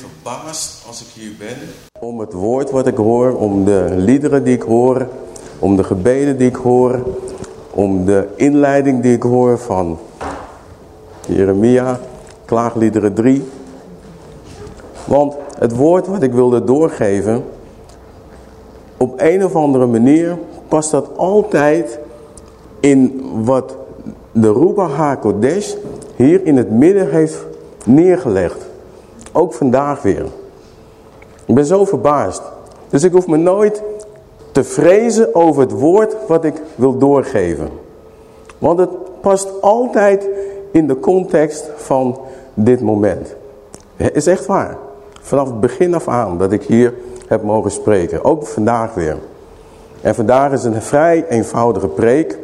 verbaasd als ik hier ben. Om het woord wat ik hoor, om de liederen die ik hoor, om de gebeden die ik hoor, om de inleiding die ik hoor van Jeremia, klaagliederen 3. Want het woord wat ik wilde doorgeven, op een of andere manier past dat altijd in wat de Ruba HaKodesh hier in het midden heeft neergelegd. Ook vandaag weer. Ik ben zo verbaasd. Dus ik hoef me nooit te vrezen over het woord wat ik wil doorgeven. Want het past altijd in de context van dit moment. Het is echt waar. Vanaf het begin af aan dat ik hier heb mogen spreken. Ook vandaag weer. En vandaag is een vrij eenvoudige preek.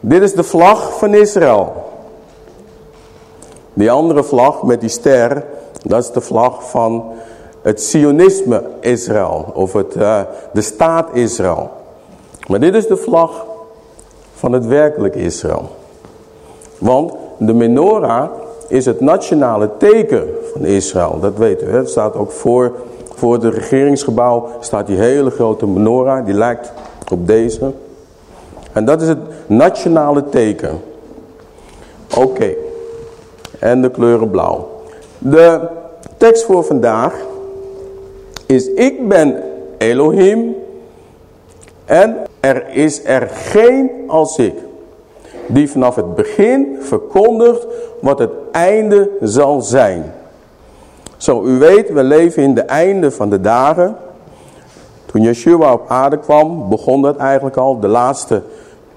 Dit is de vlag van Israël. Die andere vlag met die ster, dat is de vlag van het sionisme Israël. Of het, uh, de staat Israël. Maar dit is de vlag van het werkelijk Israël. Want de menorah is het nationale teken van Israël. Dat u. Hè? Het staat ook voor, voor het regeringsgebouw staat die hele grote menorah. Die lijkt op deze. En dat is het nationale teken. Oké. En de kleuren blauw. De tekst voor vandaag is ik ben Elohim en er is er geen als ik. Die vanaf het begin verkondigt wat het einde zal zijn. Zo u weet, we leven in de einde van de dagen. Toen Yeshua op aarde kwam, begon dat eigenlijk al. De laatste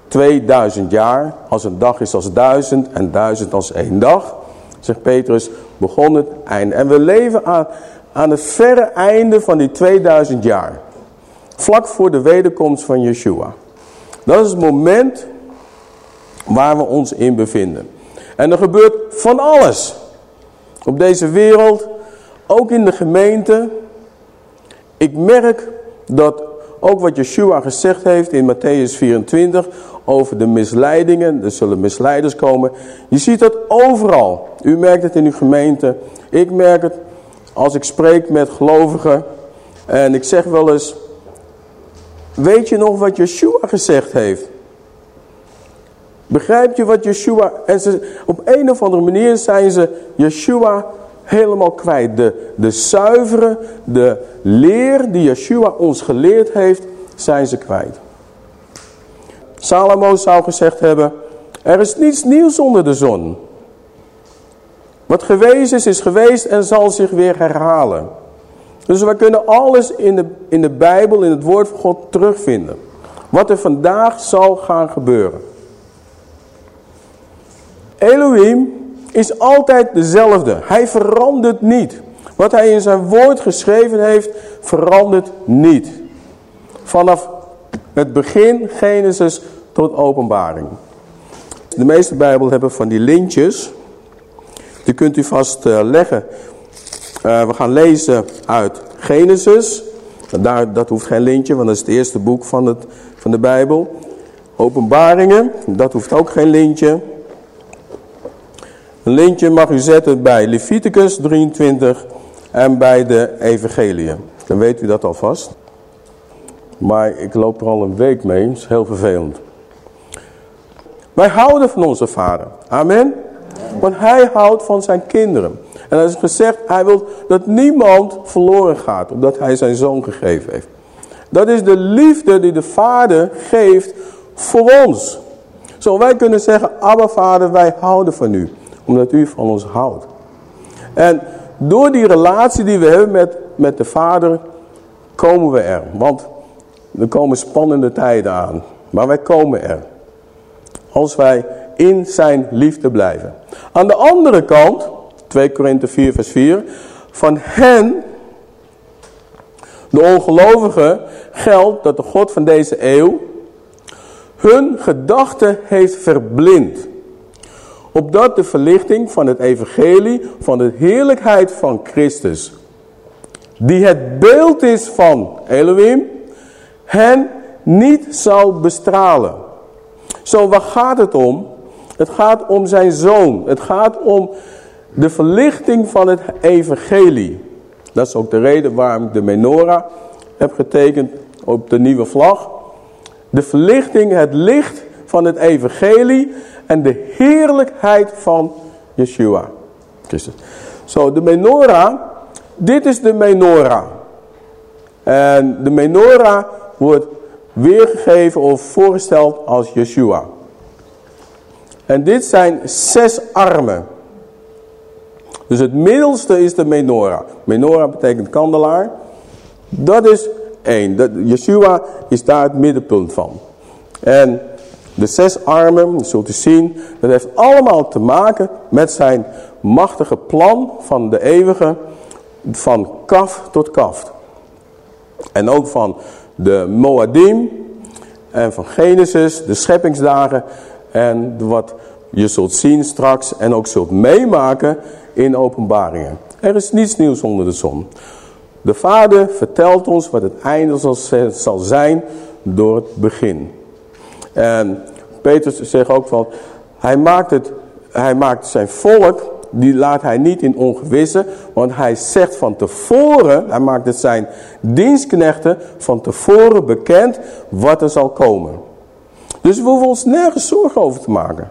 2000 jaar. Als een dag is als duizend en duizend als één dag. Zegt Petrus, begon het einde. En we leven aan, aan het verre einde van die 2000 jaar. Vlak voor de wederkomst van Yeshua. Dat is het moment waar we ons in bevinden. En er gebeurt van alles. Op deze wereld, ook in de gemeente. Ik merk dat ook wat Yeshua gezegd heeft in Matthäus 24 over de misleidingen. Er zullen misleiders komen. Je ziet dat overal. U merkt het in uw gemeente. Ik merk het als ik spreek met gelovigen. En ik zeg wel eens. Weet je nog wat Yeshua gezegd heeft? Begrijp je wat Yeshua... En ze, op een of andere manier zijn ze Yeshua helemaal kwijt. De, de zuivere, de leer die Yeshua ons geleerd heeft, zijn ze kwijt. Salomo zou gezegd hebben, er is niets nieuws onder de zon. Wat geweest is, is geweest en zal zich weer herhalen. Dus we kunnen alles in de, in de Bijbel, in het woord van God terugvinden. Wat er vandaag zal gaan gebeuren. Elohim is altijd dezelfde. Hij verandert niet. Wat hij in zijn woord geschreven heeft, verandert niet. Vanaf het begin, Genesis, tot openbaring. De meeste Bijbel hebben van die lintjes. Die kunt u vast uh, leggen. Uh, we gaan lezen uit Genesis. Daar, dat hoeft geen lintje, want dat is het eerste boek van, het, van de Bijbel. Openbaringen, dat hoeft ook geen lintje. Een lintje mag u zetten bij Leviticus 23 en bij de Evangelie. Dan weet u dat alvast. Maar ik loop er al een week mee, dat is heel vervelend. Wij houden van onze vader. Amen. Want hij houdt van zijn kinderen. En er is gezegd, hij wil dat niemand verloren gaat, omdat hij zijn zoon gegeven heeft. Dat is de liefde die de vader geeft voor ons. Zo wij kunnen zeggen, Abba vader, wij houden van u omdat u van ons houdt. En door die relatie die we hebben met, met de Vader, komen we er. Want er komen spannende tijden aan. Maar wij komen er. Als wij in zijn liefde blijven. Aan de andere kant, 2 Korinthe 4 vers 4. Van hen De ongelovigen geldt dat de God van deze eeuw hun gedachten heeft verblind. Opdat de verlichting van het evangelie van de heerlijkheid van Christus, die het beeld is van Elohim, hen niet zal bestralen. Zo, waar gaat het om? Het gaat om zijn zoon. Het gaat om de verlichting van het evangelie. Dat is ook de reden waarom ik de menorah heb getekend op de nieuwe vlag. De verlichting, het licht van het evangelie en de heerlijkheid van Yeshua. Christus. Zo, de menorah, dit is de menorah. En de menorah wordt weergegeven of voorgesteld als Yeshua. En dit zijn zes armen. Dus het middelste is de menorah. Menorah betekent kandelaar. Dat is één. Dat, Yeshua is daar het middenpunt van. En de zes armen, je zult u zien, dat heeft allemaal te maken met zijn machtige plan van de eeuwige, van kaf tot kaf. En ook van de Moadim en van Genesis, de scheppingsdagen en wat je zult zien straks en ook zult meemaken in openbaringen. Er is niets nieuws onder de zon. De vader vertelt ons wat het einde zal zijn door het begin. En Petrus zegt ook van, hij maakt, het, hij maakt zijn volk, die laat hij niet in ongewisse, want hij zegt van tevoren, hij maakt het zijn dienstknechten van tevoren bekend wat er zal komen. Dus we hoeven ons nergens zorgen over te maken.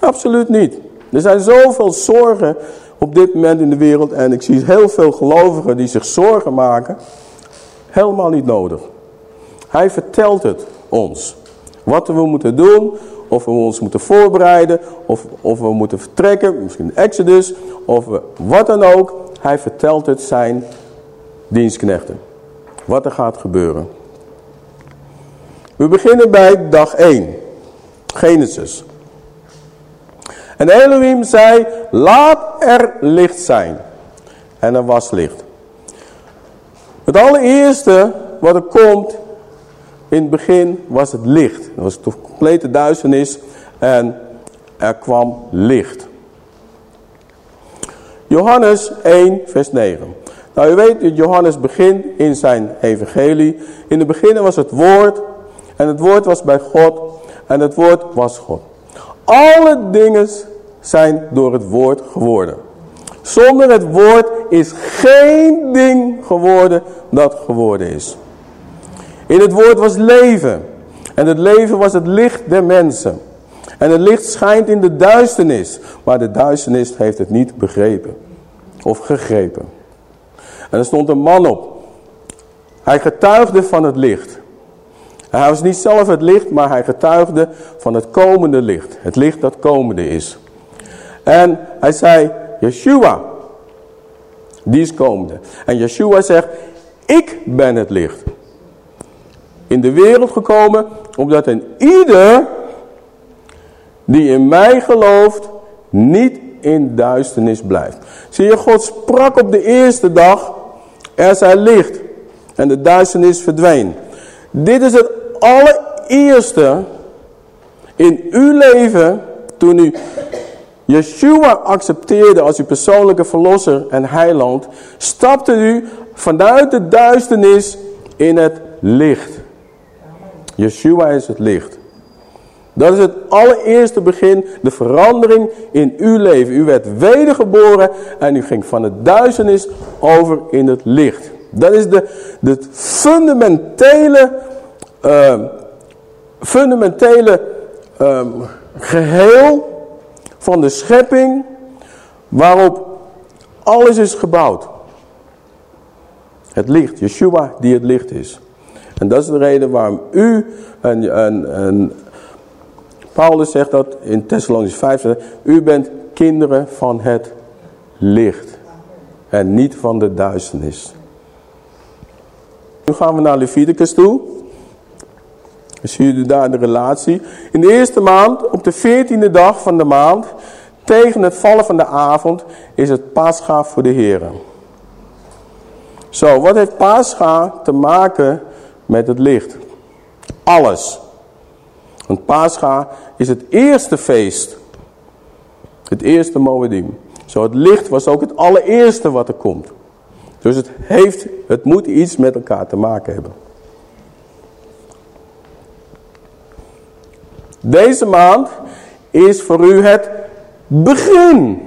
Absoluut niet. Er zijn zoveel zorgen op dit moment in de wereld. En ik zie heel veel gelovigen die zich zorgen maken. Helemaal niet nodig. Hij vertelt het ons. Wat we moeten doen. Of we ons moeten voorbereiden. Of, of we moeten vertrekken. Misschien Exodus. Of wat dan ook. Hij vertelt het zijn dienstknechten. Wat er gaat gebeuren. We beginnen bij dag 1. Genesis. En Elohim zei, laat er licht zijn. En er was licht. Het allereerste wat er komt in het begin was het licht. Er was de complete duisternis en er kwam licht. Johannes 1 vers 9. Nou u weet dat Johannes begint in zijn evangelie. In het begin was het woord en het woord was bij God en het woord was God. Alle dingen zijn door het woord geworden. Zonder het woord is geen ding geworden dat geworden is. In het woord was leven. En het leven was het licht der mensen. En het licht schijnt in de duisternis. Maar de duisternis heeft het niet begrepen. Of gegrepen. En er stond een man op. Hij getuigde van het licht. Hij was niet zelf het licht, maar hij getuigde van het komende licht. Het licht dat komende is. En hij zei, Yeshua, die is komende. En Yeshua zegt, ik ben het licht. In de wereld gekomen, omdat een ieder die in mij gelooft, niet in duisternis blijft. Zie je, God sprak op de eerste dag, er zij licht. En de duisternis verdween. Dit is het allereerste in uw leven, toen u Yeshua accepteerde als uw persoonlijke verlosser en heiland, stapte u vanuit de duisternis in het licht. Yeshua is het licht. Dat is het allereerste begin, de verandering in uw leven. U werd wedergeboren en u ging van de duisternis over in het licht. Dat is de, de fundamentele, uh, fundamentele uh, geheel van de schepping waarop alles is gebouwd. Het licht, Yeshua die het licht is. En dat is de reden waarom u, en, en, en Paulus zegt dat in Thessalonians 5, u bent kinderen van het licht. En niet van de duisternis. Nu gaan we naar Leviticus toe. Dan zie je daar de relatie. In de eerste maand, op de veertiende dag van de maand, tegen het vallen van de avond, is het paasgaaf voor de Heer. Zo, wat heeft Pascha te maken met het licht? Alles. Want Pascha is het eerste feest. Het eerste Moedim. Zo, het licht was ook het allereerste wat er komt. Dus het, heeft, het moet iets met elkaar te maken hebben. Deze maand is voor u het begin.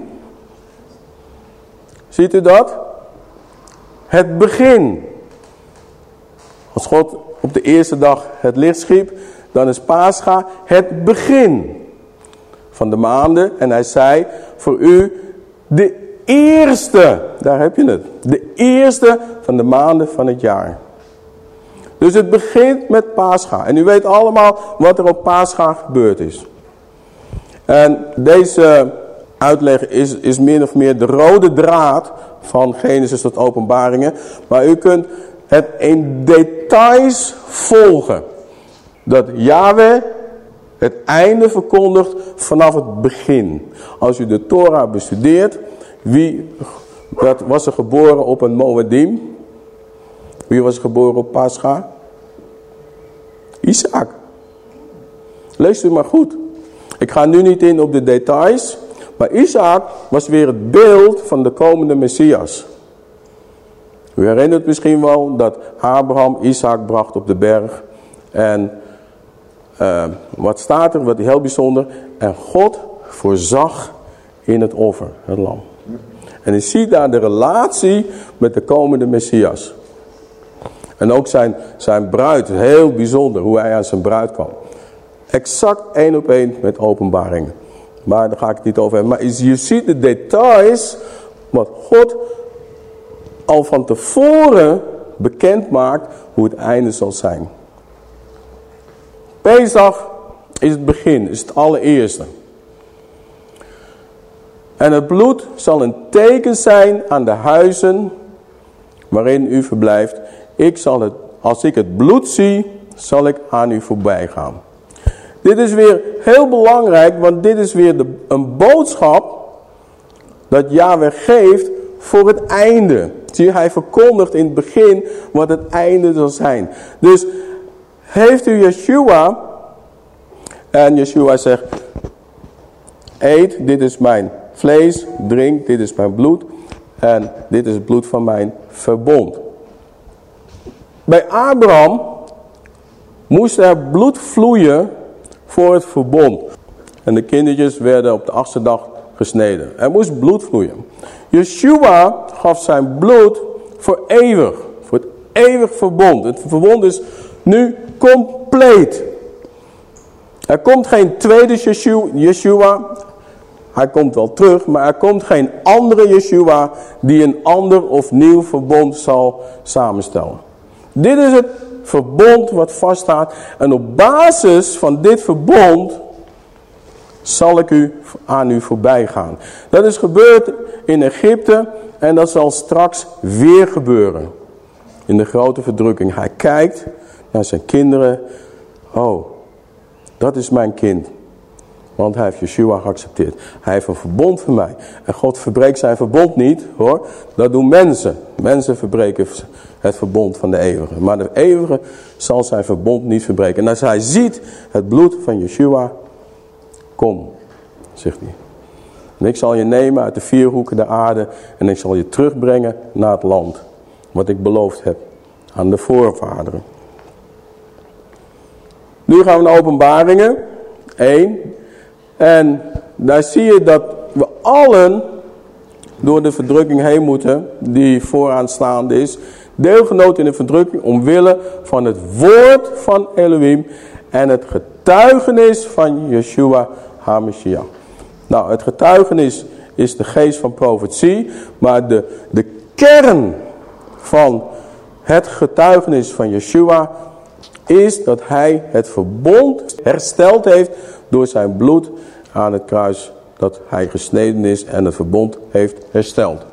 Ziet u dat? Het begin. Als God op de eerste dag het licht schiep, dan is Pascha het begin van de maanden. En hij zei, voor u de eerste, daar heb je het, de eerste van de maanden van het jaar. Dus het begint met Pascha. En u weet allemaal wat er op Pascha gebeurd is. En deze uitleg is, is min of meer de rode draad van Genesis tot openbaringen. Maar u kunt het in details volgen. Dat Yahweh het einde verkondigt vanaf het begin. Als u de Torah bestudeert, wie was er geboren op een Moedim? Wie was geboren op Pascha? Isaac. Lees u maar goed. Ik ga nu niet in op de details. Maar Isaac was weer het beeld van de komende Messias. U herinnert misschien wel dat Abraham Isaac bracht op de berg. En uh, wat staat er, wat heel bijzonder. En God voorzag in het offer, het lam. En je ziet daar de relatie met de komende Messias. En ook zijn, zijn bruid, heel bijzonder hoe hij aan zijn bruid kwam. Exact één op één met openbaringen. Maar daar ga ik het niet over hebben. Maar je ziet de details wat God al van tevoren bekend maakt hoe het einde zal zijn. Pesach is het begin, is het allereerste. En het bloed zal een teken zijn aan de huizen waarin u verblijft. Ik zal het, als ik het bloed zie, zal ik aan u voorbij gaan. Dit is weer heel belangrijk, want dit is weer de, een boodschap dat Yahweh geeft voor het einde. Zie, hij verkondigt in het begin wat het einde zal zijn. Dus heeft u Yeshua en Yeshua zegt, eet, dit is mijn vlees, drink, dit is mijn bloed en dit is het bloed van mijn verbond. Bij Abraham moest er bloed vloeien voor het verbond. En de kindertjes werden op de achtste dag gesneden. Er moest bloed vloeien. Yeshua gaf zijn bloed voor eeuwig. Voor het eeuwig verbond. Het verbond is nu compleet. Er komt geen tweede Yeshua. Hij komt wel terug, maar er komt geen andere Yeshua die een ander of nieuw verbond zal samenstellen. Dit is het verbond wat vaststaat. En op basis van dit verbond zal ik u aan u voorbij gaan. Dat is gebeurd in Egypte en dat zal straks weer gebeuren. In de grote verdrukking. Hij kijkt naar zijn kinderen. Oh, dat is mijn kind. Want hij heeft Yeshua geaccepteerd. Hij heeft een verbond voor mij. En God verbreekt zijn verbond niet hoor. Dat doen mensen. Mensen verbreken het verbond van de eeuwige. Maar de eeuwige zal zijn verbond niet verbreken. En als hij ziet het bloed van Yeshua. Kom, zegt hij. En ik zal je nemen uit de vier hoeken der aarde. En ik zal je terugbrengen naar het land. Wat ik beloofd heb aan de voorvaderen. Nu gaan we naar openbaringen. 1. En daar zie je dat we allen door de verdrukking heen moeten, die vooraanstaande is. Deelgenoot in de verdrukking omwille van het woord van Elohim en het getuigenis van Yeshua HaMashiach. Nou, het getuigenis is de geest van profetie, maar de, de kern van het getuigenis van Yeshua is dat hij het verbond hersteld heeft door zijn bloed aan het kruis dat hij gesneden is en het verbond heeft hersteld.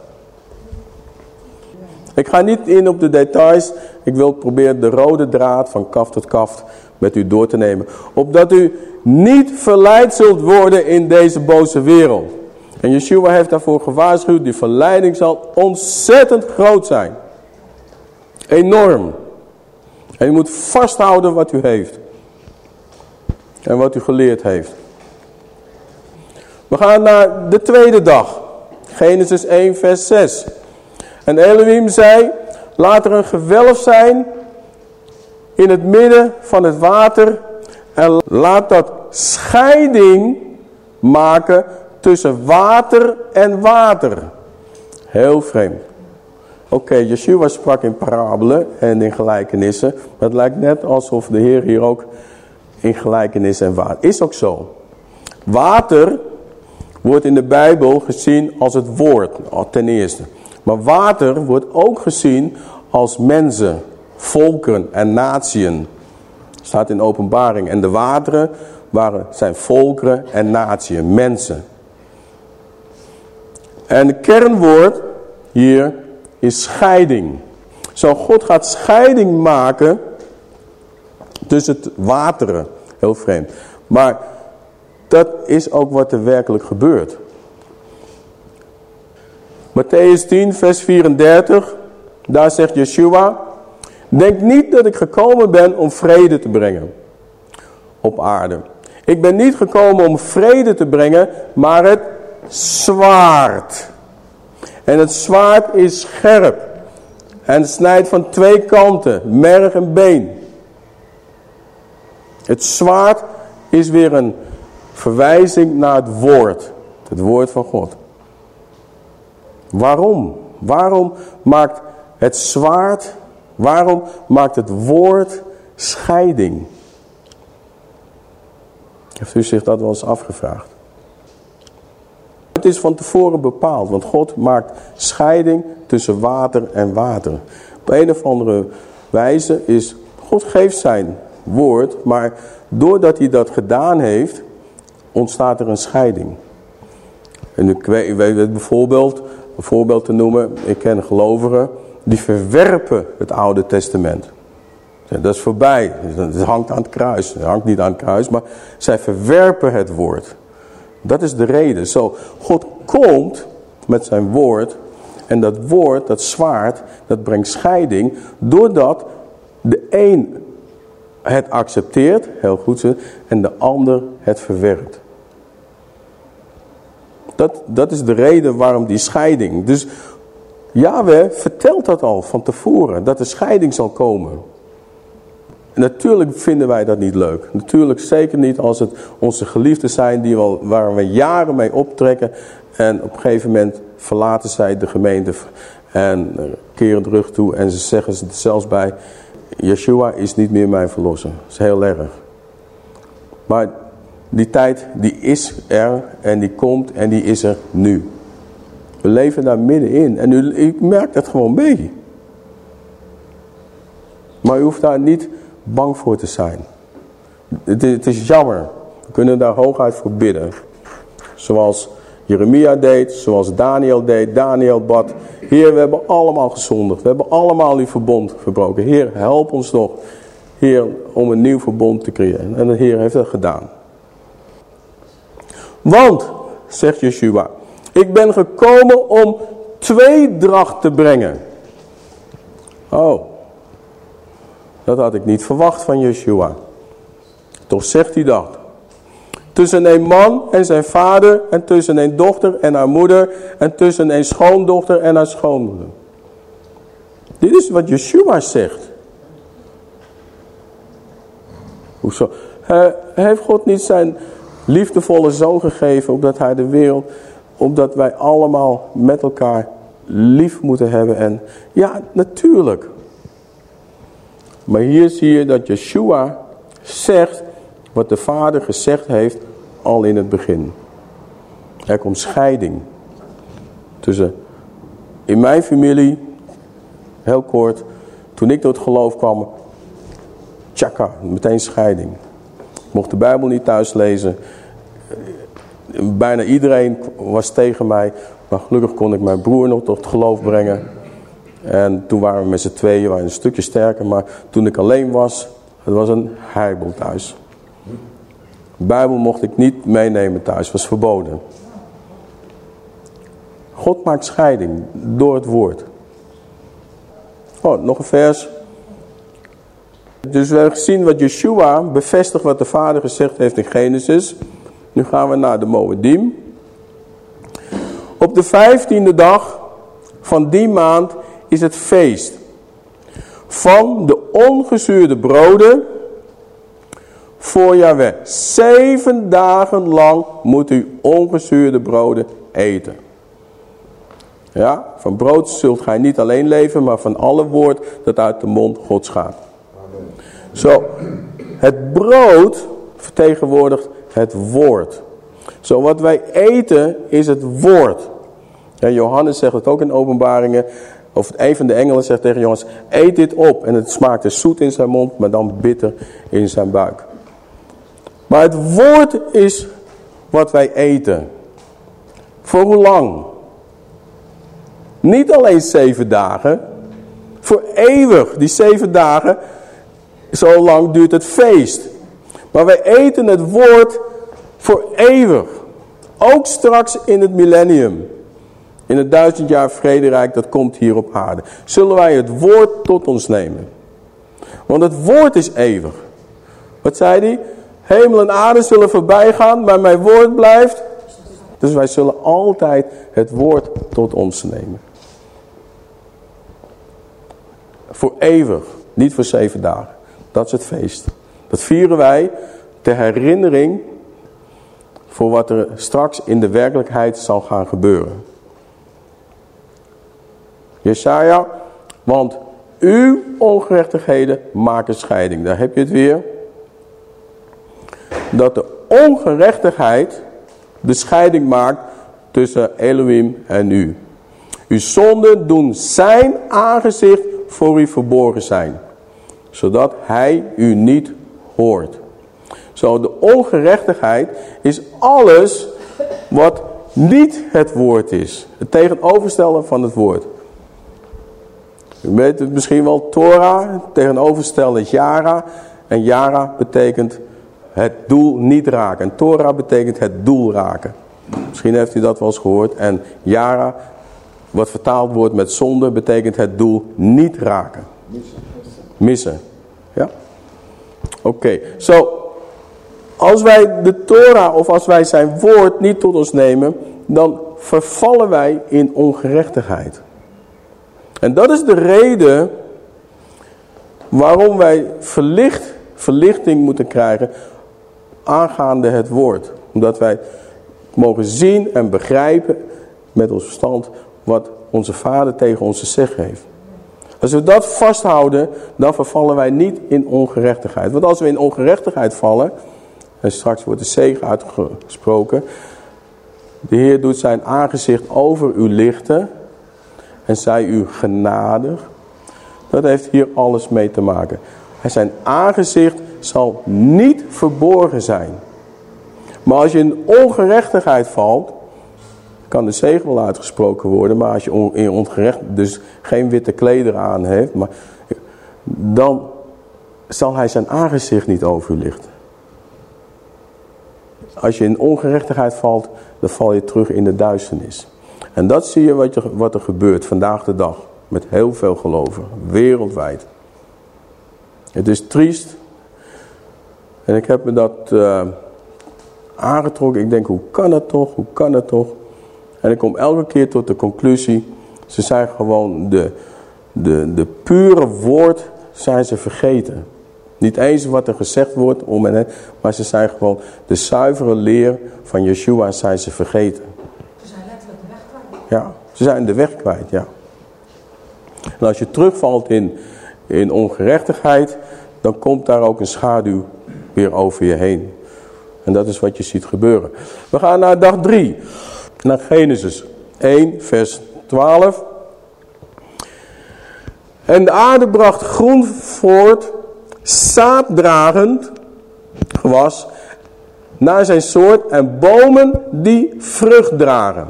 Ik ga niet in op de details. Ik wil proberen de rode draad van kaft tot kaft met u door te nemen. Opdat u niet verleid zult worden in deze boze wereld. En Yeshua heeft daarvoor gewaarschuwd. Die verleiding zal ontzettend groot zijn. Enorm. En u moet vasthouden wat u heeft. En wat u geleerd heeft. We gaan naar de tweede dag. Genesis 1 vers 6. En Elohim zei, laat er een gewelf zijn in het midden van het water. En laat dat scheiding maken tussen water en water. Heel vreemd. Oké, Yeshua sprak in parabelen en in gelijkenissen. Maar het lijkt net alsof de Heer hier ook in gelijkenissen en water. Is ook zo. Water wordt in de Bijbel gezien als het woord, ten eerste. Maar water wordt ook gezien als mensen, volkeren en natieën. Staat in openbaring. En de wateren waren, zijn volkeren en natieën, mensen. En het kernwoord hier is scheiding. Zo God gaat scheiding maken tussen het wateren. Heel vreemd. Maar dat is ook wat er werkelijk gebeurt. Matthäus 10 vers 34. Daar zegt Yeshua. Denk niet dat ik gekomen ben om vrede te brengen op aarde. Ik ben niet gekomen om vrede te brengen, maar het zwaard. En het zwaard is scherp. En snijdt van twee kanten, merg en been. Het zwaard is weer een verwijzing naar het woord. Het woord van God. Waarom? Waarom maakt het zwaard, waarom maakt het woord scheiding? Heeft u zich dat wel eens afgevraagd? Het is van tevoren bepaald, want God maakt scheiding tussen water en water. Op een of andere wijze is, God geeft zijn woord, maar doordat hij dat gedaan heeft, ontstaat er een scheiding. En ik weet, bijvoorbeeld, een voorbeeld te noemen, ik ken gelovigen, die verwerpen het Oude Testament. Dat is voorbij, het hangt aan het kruis, het hangt niet aan het kruis, maar zij verwerpen het woord. Dat is de reden. Zo, God komt met zijn woord en dat woord, dat zwaard, dat brengt scheiding doordat de een het accepteert, heel goed, en de ander het verwerpt. Dat, dat is de reden waarom die scheiding. Dus Yahweh vertelt dat al van tevoren, dat de scheiding zal komen. natuurlijk vinden wij dat niet leuk. Natuurlijk zeker niet als het onze geliefden zijn die we, waar we jaren mee optrekken. En op een gegeven moment verlaten zij de gemeente en keren terug toe. En ze zeggen er zelfs bij, Yeshua is niet meer mijn verlosser. Dat is heel erg. Maar die tijd die is er en die komt en die is er nu. We leven daar middenin en u, u merkt het gewoon mee. Maar u hoeft daar niet bang voor te zijn. Het, het is jammer. We kunnen daar hooguit voor bidden. Zoals Jeremia deed, zoals Daniel deed. Daniel bad, Heer, we hebben allemaal gezondigd. We hebben allemaal uw verbond verbroken. Heer, help ons nog. Heer, om een nieuw verbond te creëren. En de Heer heeft dat gedaan. Want, zegt Yeshua, ik ben gekomen om tweedracht te brengen. Oh, dat had ik niet verwacht van Yeshua. Toch zegt hij dat. Tussen een man en zijn vader en tussen een dochter en haar moeder en tussen een schoondochter en haar schoonmoeder. Dit is wat Yeshua zegt. Hoezo? Heeft God niet zijn liefdevolle zoon gegeven, opdat hij de wereld, opdat wij allemaal met elkaar lief moeten hebben. En ja, natuurlijk. Maar hier zie je dat Yeshua zegt wat de vader gezegd heeft al in het begin. Er komt scheiding tussen, in mijn familie, heel kort, toen ik tot geloof kwam, tjaka, meteen scheiding mocht de Bijbel niet thuis lezen. Bijna iedereen was tegen mij. Maar gelukkig kon ik mijn broer nog tot geloof brengen. En toen waren we met z'n tweeën, waren een stukje sterker. Maar toen ik alleen was, het was een heibel thuis. De Bijbel mocht ik niet meenemen thuis, was verboden. God maakt scheiding door het woord. Oh, nog een vers. Dus we hebben gezien wat Yeshua bevestigt wat de vader gezegd heeft in Genesis. Nu gaan we naar de Moedim. Op de vijftiende dag van die maand is het feest. Van de ongezuurde broden voor Yahweh. Zeven dagen lang moet u ongezuurde broden eten. Ja, van brood zult gij niet alleen leven, maar van alle woord dat uit de mond Gods gaat. Zo, het brood vertegenwoordigt het woord. Zo, wat wij eten is het woord. Ja, Johannes zegt het ook in openbaringen. Of een van de engelen zegt tegen Johannes, eet dit op. En het smaakt dus zoet in zijn mond, maar dan bitter in zijn buik. Maar het woord is wat wij eten. Voor hoe lang? Niet alleen zeven dagen. Voor eeuwig. Die zeven dagen. Zo lang duurt het feest. Maar wij eten het woord voor eeuwig. Ook straks in het millennium. In het duizend jaar vrederijk dat komt hier op aarde. Zullen wij het woord tot ons nemen. Want het woord is eeuwig. Wat zei hij? Hemel en aarde zullen voorbij gaan, maar mijn woord blijft. Dus wij zullen altijd het woord tot ons nemen. Voor eeuwig, niet voor zeven dagen. Dat is het feest. Dat vieren wij ter herinnering voor wat er straks in de werkelijkheid zal gaan gebeuren. Jesaja, want uw ongerechtigheden maken scheiding. Daar heb je het weer. Dat de ongerechtigheid de scheiding maakt tussen Elohim en u. Uw zonden doen zijn aangezicht voor u verborgen zijn. Zodat hij u niet hoort. Zo, de ongerechtigheid is alles wat niet het woord is. Het tegenoverstellen van het woord. U weet het misschien wel, Torah tegenoverstellen is Yara. En Yara betekent het doel niet raken. En Torah betekent het doel raken. Misschien heeft u dat wel eens gehoord. En Yara, wat vertaald wordt met zonde, betekent het doel niet raken. Missen. Ja? Oké, zo. als wij de Torah of als wij zijn woord niet tot ons nemen, dan vervallen wij in ongerechtigheid. En dat is de reden waarom wij verlicht, verlichting moeten krijgen aangaande het woord. Omdat wij mogen zien en begrijpen met ons verstand wat onze vader tegen ons te zeggen heeft. Als we dat vasthouden, dan vervallen wij niet in ongerechtigheid. Want als we in ongerechtigheid vallen, en straks wordt de zegen uitgesproken. De Heer doet zijn aangezicht over u lichten en zij u genadig. Dat heeft hier alles mee te maken. Zijn aangezicht zal niet verborgen zijn. Maar als je in ongerechtigheid valt, kan de zegen wel uitgesproken worden. Maar als je in ongerecht dus geen witte klederen aan heeft, maar, dan zal hij zijn aangezicht niet over. Als je in ongerechtigheid valt, dan val je terug in de duisternis. En dat zie je wat, er gebeurt vandaag de dag. Met heel veel geloven. Wereldwijd. Het is triest. En ik heb me dat uh, aangetrokken. Ik denk, hoe kan het toch? Hoe kan het toch? En ik kom elke keer tot de conclusie. Ze zijn gewoon de, de, de pure woord zijn ze vergeten. Niet eens wat er gezegd wordt om en maar ze zijn gewoon de zuivere leer van Yeshua zijn ze vergeten. Ze zijn letterlijk de weg kwijt. Ja, ze zijn de weg kwijt, ja. En als je terugvalt in, in ongerechtigheid, dan komt daar ook een schaduw weer over je heen. En dat is wat je ziet gebeuren. We gaan naar dag 3. Naar Genesis 1 vers 12. En de aarde bracht groen voort, zaaddragend gewas, naar zijn soort en bomen die vrucht dragen.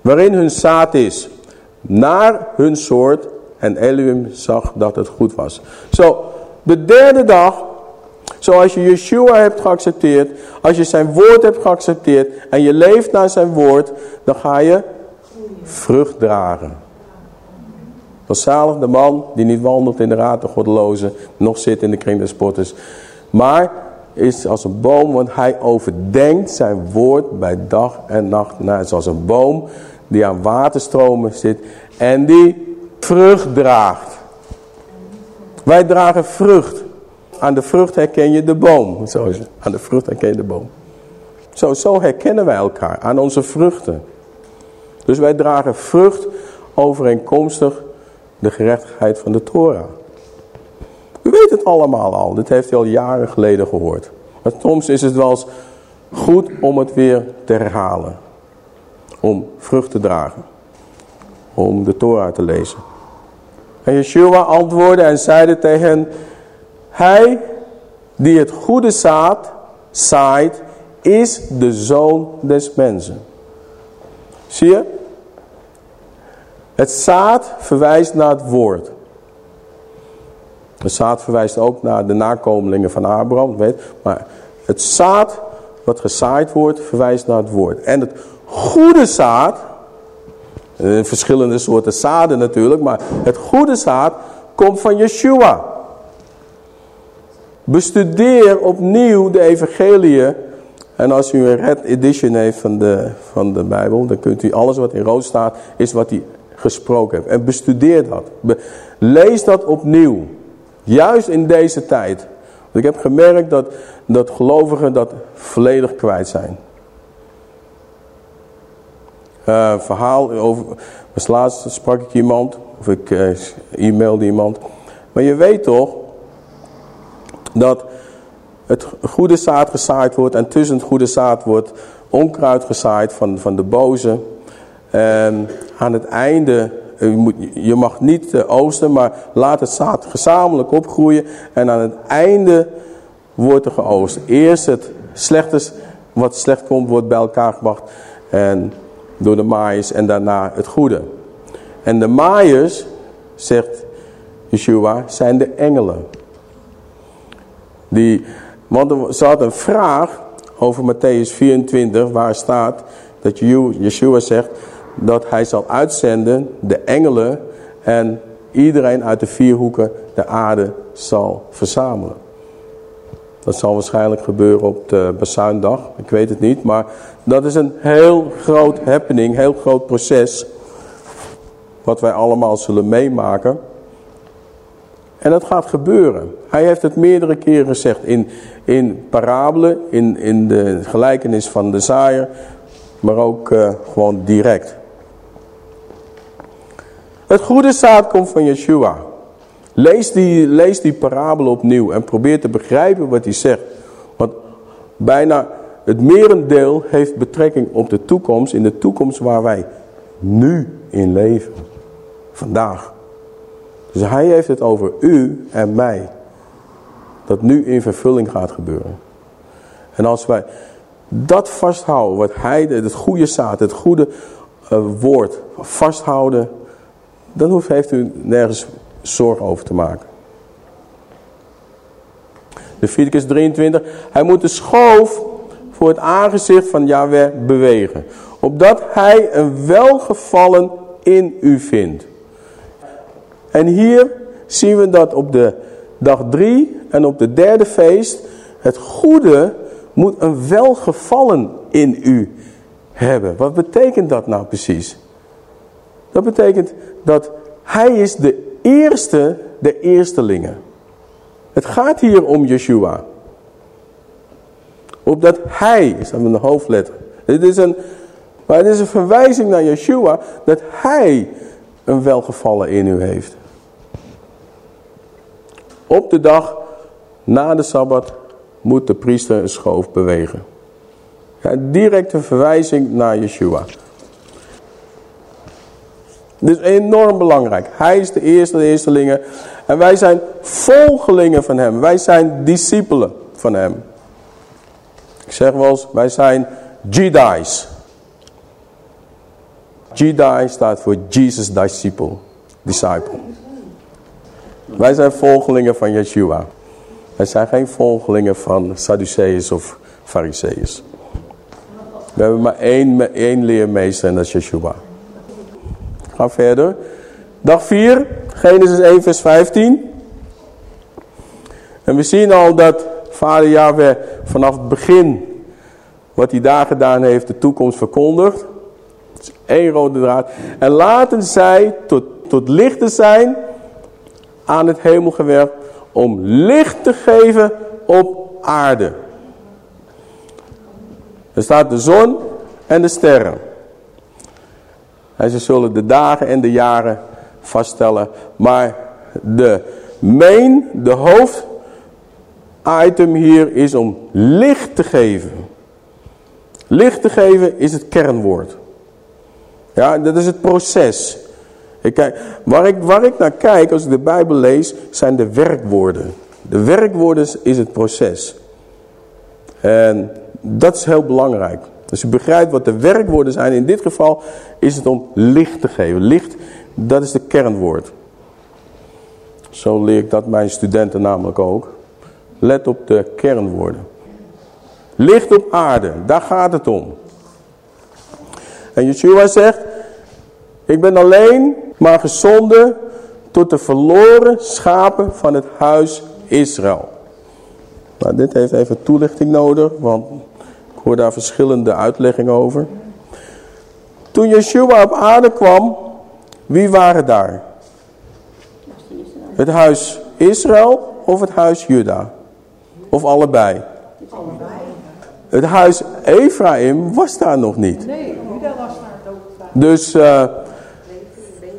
Waarin hun zaad is, naar hun soort. En Elohim zag dat het goed was. Zo, de derde dag Zoals je Yeshua hebt geaccepteerd. Als je zijn woord hebt geaccepteerd. En je leeft naar zijn woord. Dan ga je vrucht dragen. Welzalig de man die niet wandelt in de raad de goddelozen, nog zit in de kring des spotters. Maar is als een boom, want hij overdenkt zijn woord bij dag en nacht. Nou, het is als een boom die aan waterstromen zit en die vrucht draagt. Wij dragen vrucht. Aan de vrucht herken je de boom. Zo. Aan de vrucht herken je de boom. Zo, zo herkennen wij elkaar. Aan onze vruchten. Dus wij dragen vrucht overeenkomstig de gerechtigheid van de Torah. U weet het allemaal al. Dit heeft u al jaren geleden gehoord. Maar soms is het wel eens goed om het weer te herhalen. Om vrucht te dragen. Om de Torah te lezen. En Yeshua antwoordde en zeide tegen. Hij die het goede zaad zaait is de zoon des mensen. Zie je? Het zaad verwijst naar het woord. Het zaad verwijst ook naar de nakomelingen van Abraham. Weet, maar het zaad wat gezaaid wordt verwijst naar het woord. En het goede zaad, verschillende soorten zaden natuurlijk, maar het goede zaad komt van Yeshua. Bestudeer opnieuw de evangelie. En als u een red edition heeft van de, van de Bijbel, dan kunt u alles wat in rood staat, is wat hij gesproken heeft. En bestudeer dat. lees dat opnieuw. Juist in deze tijd. Want ik heb gemerkt dat, dat gelovigen dat volledig kwijt zijn. Uh, verhaal over, laatst sprak ik iemand, of ik uh, e-mailde iemand. Maar je weet toch, dat het goede zaad gezaaid wordt en tussen het goede zaad wordt onkruid gezaaid van, van de boze. En aan het einde, je, moet, je mag niet eh, oosten, maar laat het zaad gezamenlijk opgroeien. En aan het einde wordt er geoost. Eerst het slechte, wat slecht komt, wordt bij elkaar gebracht. En door de maaiers en daarna het goede. En de maaiers, zegt Yeshua, zijn de engelen. Want er zat een vraag over Matthäus 24 waar staat dat Yeshua zegt dat hij zal uitzenden de engelen en iedereen uit de vier hoeken de aarde zal verzamelen. Dat zal waarschijnlijk gebeuren op de Bazuindag, ik weet het niet. Maar dat is een heel groot happening, heel groot proces. Wat wij allemaal zullen meemaken. En dat gaat gebeuren. Hij heeft het meerdere keren gezegd in, in parabelen, in, in de gelijkenis van de zaaier, maar ook uh, gewoon direct. Het goede zaad komt van Yeshua. Lees die, lees die parabel opnieuw en probeer te begrijpen wat hij zegt. Want bijna het merendeel heeft betrekking op de toekomst, in de toekomst waar wij nu in leven. Vandaag. Dus hij heeft het over u en mij. Dat nu in vervulling gaat gebeuren. En als wij dat vasthouden, wat hij, het goede zaad, het goede uh, woord vasthouden, dan hoeft, heeft u nergens zorg over te maken. Leviticus 23, hij moet de schoof voor het aangezicht van Yahweh bewegen. Opdat hij een welgevallen in u vindt. En hier zien we dat op de dag drie en op de derde feest het goede moet een welgevallen in u hebben. Wat betekent dat nou precies? Dat betekent dat hij is de eerste de eerstelingen. Het gaat hier om Yeshua. Opdat hij, is dat een hoofdletter. Is een, maar het is een verwijzing naar Yeshua dat hij een welgevallen in u heeft. Op de dag na de Sabbat moet de priester een schoof bewegen. Ja, directe verwijzing naar Yeshua. Dit is enorm belangrijk. Hij is de eerste, de eerstelingen. En wij zijn volgelingen van hem. Wij zijn discipelen van hem. Ik zeg wel eens, wij zijn Jedi's. Jedi staat voor Jesus Disciple. Disciple. Wij zijn volgelingen van Yeshua. Wij zijn geen volgelingen van Sadduceeërs of Fariseeërs. We hebben maar één, één leermeester en dat is Yeshua. Ga verder. Dag 4, Genesis 1 vers 15. En we zien al dat vader Yahweh vanaf het begin wat hij daar gedaan heeft, de toekomst verkondigt. Één rode draad. En laten zij tot, tot lichten zijn aan het hemelgewerk om licht te geven op aarde. Er staat de zon en de sterren. En ze zullen de dagen en de jaren vaststellen. Maar de main, de hoofditem hier is om licht te geven. Licht te geven is het kernwoord. Ja, dat is het proces. Ik waar, ik, waar ik naar kijk als ik de Bijbel lees, zijn de werkwoorden. De werkwoorden is het proces. En dat is heel belangrijk. Als je begrijpt wat de werkwoorden zijn, in dit geval is het om licht te geven. Licht, dat is de kernwoord. Zo leer ik dat mijn studenten namelijk ook. Let op de kernwoorden. Licht op aarde, daar gaat het om. En Yeshua zegt, ik ben alleen maar gezonden tot de verloren schapen van het huis Israël. Nou, dit heeft even toelichting nodig, want ik hoor daar verschillende uitleggingen over. Toen Yeshua op aarde kwam, wie waren daar? Het huis Israël of het huis Juda? Of allebei? Het huis Ephraim was daar nog niet. Nee, Juda was daar ook. Dus uh,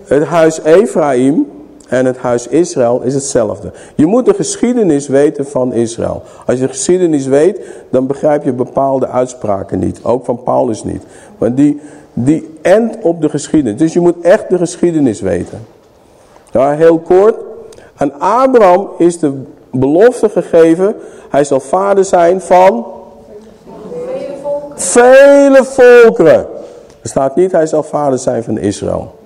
het huis Ephraim en het huis Israël is hetzelfde. Je moet de geschiedenis weten van Israël. Als je de geschiedenis weet, dan begrijp je bepaalde uitspraken niet. Ook van Paulus niet. Want die, die endt op de geschiedenis. Dus je moet echt de geschiedenis weten. Nou, heel kort. Aan Abraham is de belofte gegeven. Hij zal vader zijn van... Vele volkeren. Er staat niet, hij zal vader zijn van Israël.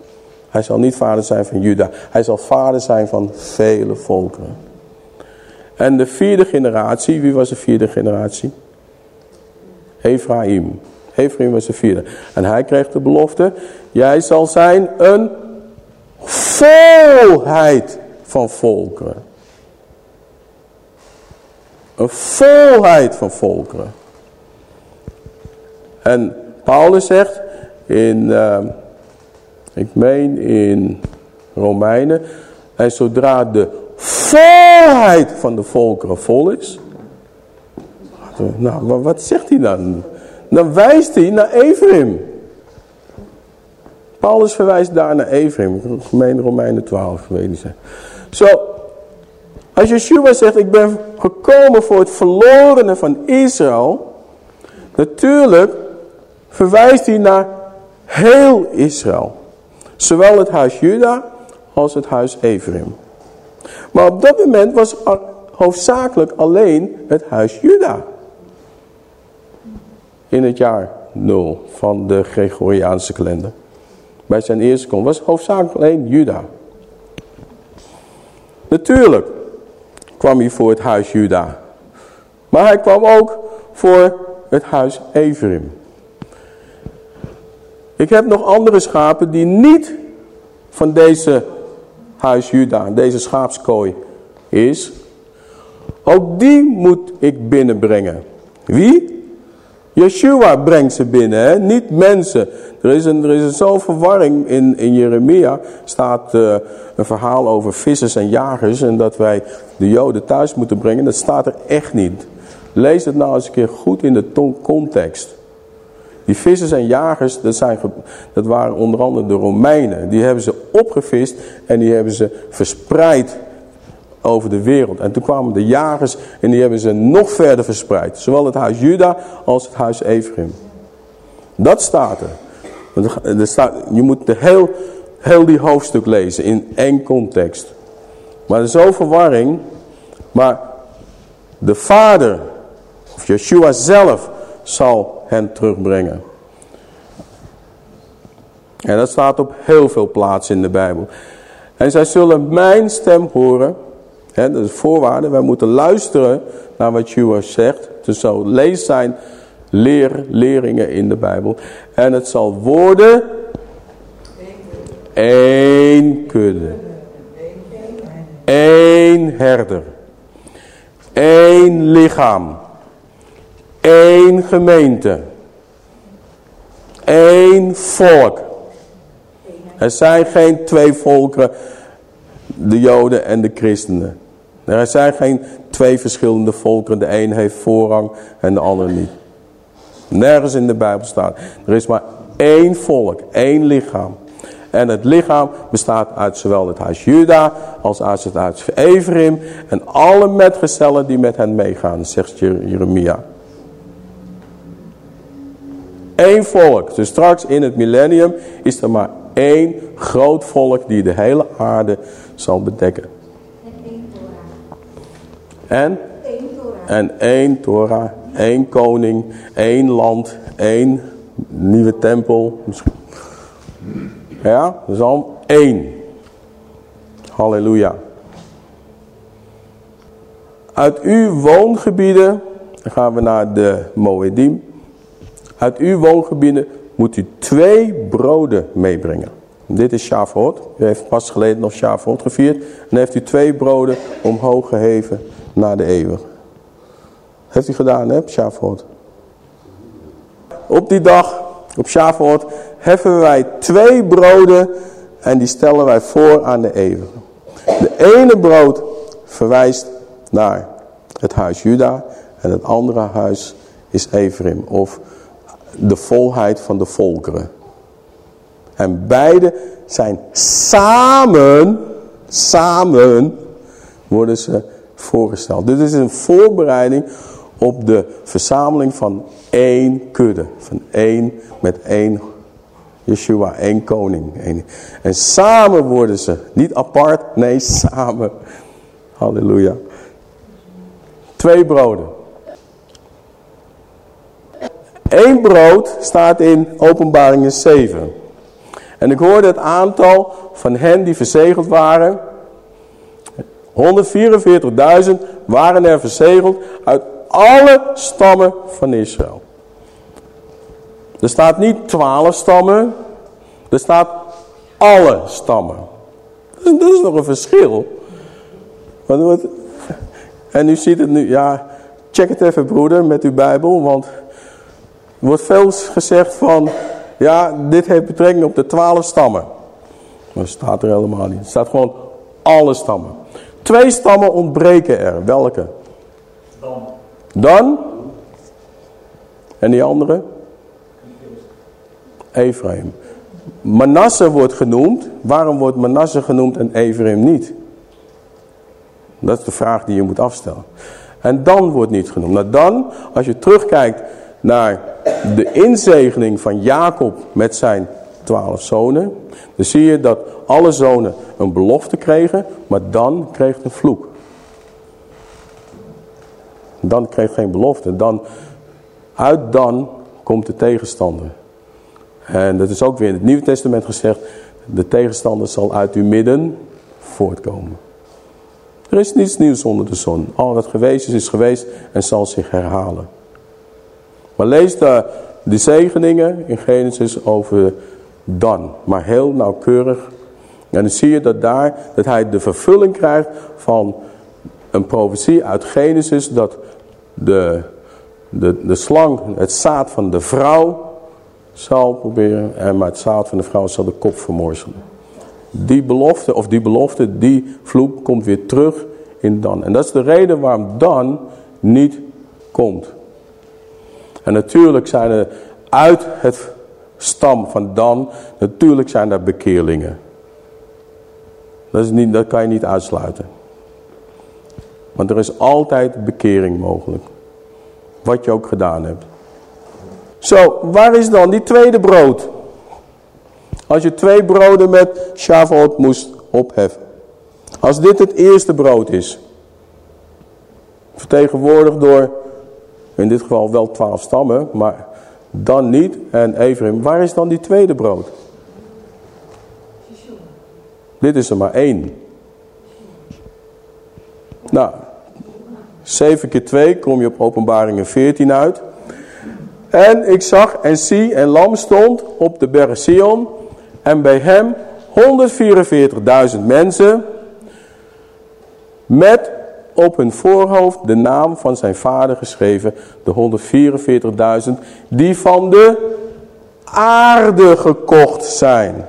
Hij zal niet vader zijn van Juda. Hij zal vader zijn van vele volkeren. En de vierde generatie, wie was de vierde generatie? Ephraim. Ephraim was de vierde. En hij kreeg de belofte, jij zal zijn een volheid van volkeren. Een volheid van volkeren. En Paulus zegt in, uh, ik meen in Romeinen, en zodra de volheid van de volkeren vol is. Nou, wat zegt hij dan? Dan wijst hij naar Ephraim. Paulus verwijst daar naar Ephraim. Ik meen Romeinen 12, weet. Zo, als Yeshua zegt, ik ben gekomen voor het verlorene van Israël. Natuurlijk verwijst hij naar heel Israël. Zowel het huis Juda als het huis Ephraim. Maar op dat moment was hoofdzakelijk alleen het huis Juda. In het jaar 0 van de Gregoriaanse kalender. Bij zijn eerste kom was hoofdzakelijk alleen Juda. Natuurlijk kwam hij voor het huis Juda. Maar hij kwam ook voor het huis Ephraim. Ik heb nog andere schapen die niet van deze huis Juda, deze schaapskooi is. Ook die moet ik binnenbrengen. Wie? Yeshua brengt ze binnen, niet mensen. Er is, een, er is zo'n verwarring in, in Jeremia. staat uh, een verhaal over vissers en jagers. En dat wij de joden thuis moeten brengen. Dat staat er echt niet. Lees het nou eens een keer goed in de context. Die vissers en jagers, dat, zijn, dat waren onder andere de Romeinen. Die hebben ze opgevist en die hebben ze verspreid over de wereld. En toen kwamen de jagers en die hebben ze nog verder verspreid. Zowel het huis Juda als het huis Ephraim. Dat staat er. staat, je moet de heel, heel die hoofdstuk lezen in één context. Maar er is zo verwarring. Maar de vader, of Yeshua zelf, zal hen terugbrengen. En dat staat op heel veel plaatsen in de Bijbel. En zij zullen mijn stem horen. Dat is voorwaarde. Wij moeten luisteren naar wat Yeshua zegt. Dus zo lees zijn leer, leringen in de Bijbel. En het zal worden Eén kudde. Eén herder. Eén lichaam. Eén gemeente. Eén volk. Er zijn geen twee volkeren, de joden en de christenen. Er zijn geen twee verschillende volkeren, de een heeft voorrang en de ander niet. Nergens in de Bijbel staat. Er is maar één volk, één lichaam. En het lichaam bestaat uit zowel het huis Juda als uit het huis Ephraim. En alle metgezellen die met hen meegaan, zegt Jeremia. Eén volk. Dus straks in het millennium is er maar één groot volk die de hele aarde zal bedekken. En? En één Torah, één koning, één land, één nieuwe tempel. Ja, is al één. Halleluja. Uit uw woongebieden, dan gaan we naar de Moedim. Uit uw woongebieden moet u twee broden meebrengen. Dit is Shavuot. U heeft pas geleden nog Shavuot gevierd. En heeft u twee broden omhoog geheven naar de eeuwig. Heeft u gedaan, hè, Shavuot? Op die dag, op Shavuot, heffen wij twee broden en die stellen wij voor aan de eeuwige. De ene brood verwijst naar het huis Juda en het andere huis is Ephraim of de volheid van de volkeren. En beide zijn samen, samen worden ze voorgesteld. Dit is een voorbereiding op de verzameling van één kudde. Van één met één Yeshua, één koning. En samen worden ze, niet apart, nee samen. Halleluja. Twee broden. Eén brood staat in openbaringen 7. En ik hoorde het aantal van hen die verzegeld waren. 144.000 waren er verzegeld uit alle stammen van Israël. Er staat niet 12 stammen. Er staat alle stammen. Dat is, dat is nog een verschil. En u ziet het nu, ja, check het even broeder met uw Bijbel, want wordt veel gezegd van, ja, dit heeft betrekking op de twaalf stammen. Maar dat staat er helemaal niet. Het staat gewoon alle stammen. Twee stammen ontbreken er. Welke? Dan. Dan? En die andere? Ephraim. Manasse wordt genoemd. Waarom wordt Manasse genoemd en Ephraim niet? Dat is de vraag die je moet afstellen. En dan wordt niet genoemd. Nou dan, als je terugkijkt naar de inzegening van Jacob met zijn twaalf zonen. Dan zie je dat alle zonen een belofte kregen, maar dan kreeg een vloek. Dan kreeg geen belofte. Dan, uit dan komt de tegenstander. En dat is ook weer in het Nieuwe Testament gezegd. De tegenstander zal uit uw midden voortkomen. Er is niets nieuws onder de zon. Al wat geweest is, is geweest en zal zich herhalen. Maar lees de, de zegeningen in Genesis over dan. Maar heel nauwkeurig. En dan zie je dat daar, dat hij de vervulling krijgt van een profetie uit Genesis. Dat de, de, de slang het zaad van de vrouw zal proberen. En maar het zaad van de vrouw zal de kop vermorzelen. Die belofte, of die belofte, die vloek komt weer terug in Dan. En dat is de reden waarom Dan niet komt. En natuurlijk zijn er uit het stam van Dan, natuurlijk zijn er bekeerlingen. Dat, is niet, dat kan je niet uitsluiten. Want er is altijd bekering mogelijk. Wat je ook gedaan hebt. Zo, waar is dan die tweede brood? Als je twee broden met Shavuot moest opheffen. Als dit het eerste brood is. Vertegenwoordigd door in dit geval wel twaalf stammen, maar dan niet. En Ephraim, waar is dan die tweede brood? Dit is er maar één. Nou, 7 keer 2 kom je op openbaringen 14 uit. En ik zag en zie en lam stond op de berg Sion. En bij hem 144.000 mensen met op hun voorhoofd de naam van zijn vader geschreven. De 144.000 die van de aarde gekocht zijn.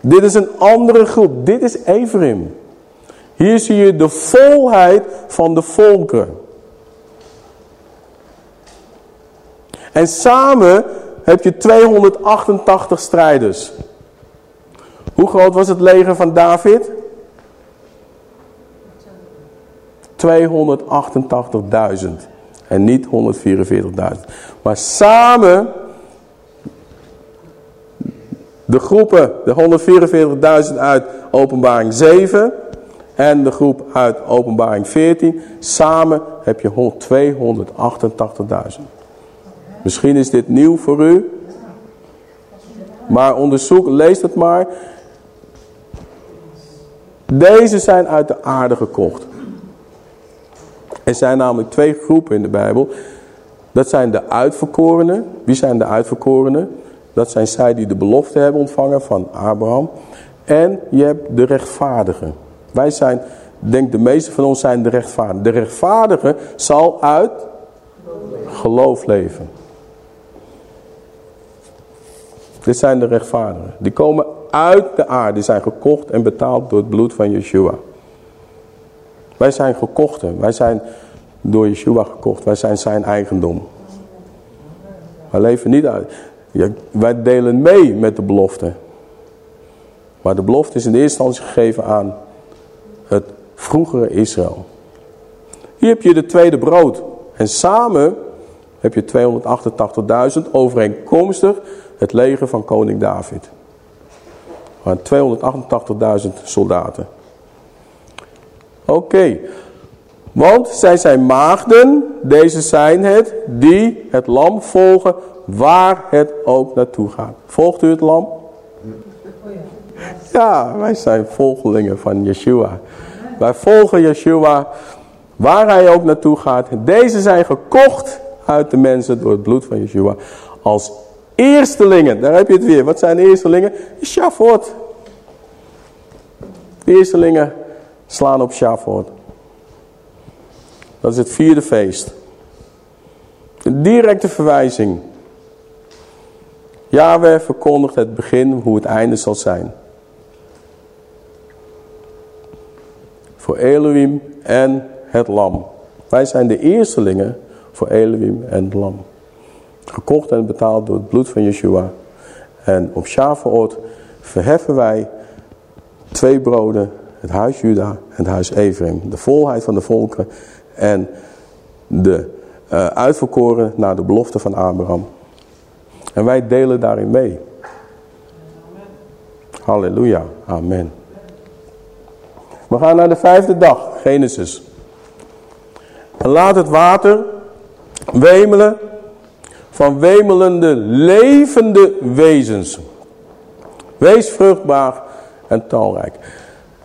Dit is een andere groep. Dit is Ephraim. Hier zie je de volheid van de volken. En samen heb je 288 strijders. Hoe groot was het leger van David? 288.000. En niet 144.000. Maar samen, de groepen, de 144.000 uit openbaring 7 en de groep uit openbaring 14. Samen heb je 288.000. Misschien is dit nieuw voor u. Maar onderzoek, lees het maar. Deze zijn uit de aarde gekocht. Er zijn namelijk twee groepen in de Bijbel. Dat zijn de uitverkorenen. Wie zijn de uitverkorenen? Dat zijn zij die de belofte hebben ontvangen van Abraham. En je hebt de rechtvaardigen. Wij zijn, denk de meeste van ons zijn de rechtvaardigen. De rechtvaardige zal uit geloof leven. Dit zijn de rechtvaardigen. Die komen uit de aarde. Die zijn gekocht en betaald door het bloed van Yeshua. Wij zijn gekochten. Wij zijn door Yeshua gekocht. Wij zijn zijn eigendom. Wij leven niet uit. wij delen mee met de belofte. Maar de belofte is in de eerste instantie gegeven aan het vroegere Israël. Hier heb je de tweede brood. En samen heb je 288.000 overeenkomstig het leger van koning David. 288.000 soldaten. Oké. Want zij zijn maagden, deze zijn het, die het lam volgen waar het ook naartoe gaat. Volgt u het lam? Ja, wij zijn volgelingen van Yeshua. Wij volgen Yeshua waar hij ook naartoe gaat. Deze zijn gekocht uit de mensen door het bloed van Yeshua als eerstelingen. Daar heb je het weer. Wat zijn de eerstelingen? Shavuot. Eerstelingen slaan op Shavuot. Dat is het vierde feest. Een directe verwijzing. Yahweh verkondigt het begin hoe het einde zal zijn. Voor Elohim en het lam. Wij zijn de eerstelingen voor Elohim en het lam. Gekocht en betaald door het bloed van Yeshua. En op Shavuot verheffen wij twee broden, het huis Juda en het huis Ephraim. De volheid van de volken en de uh, uitverkoren naar de belofte van Abraham. En wij delen daarin mee. Halleluja, amen. We gaan naar de vijfde dag, Genesis. En laat het water wemelen van wemelende, levende wezens. Wees vruchtbaar en talrijk.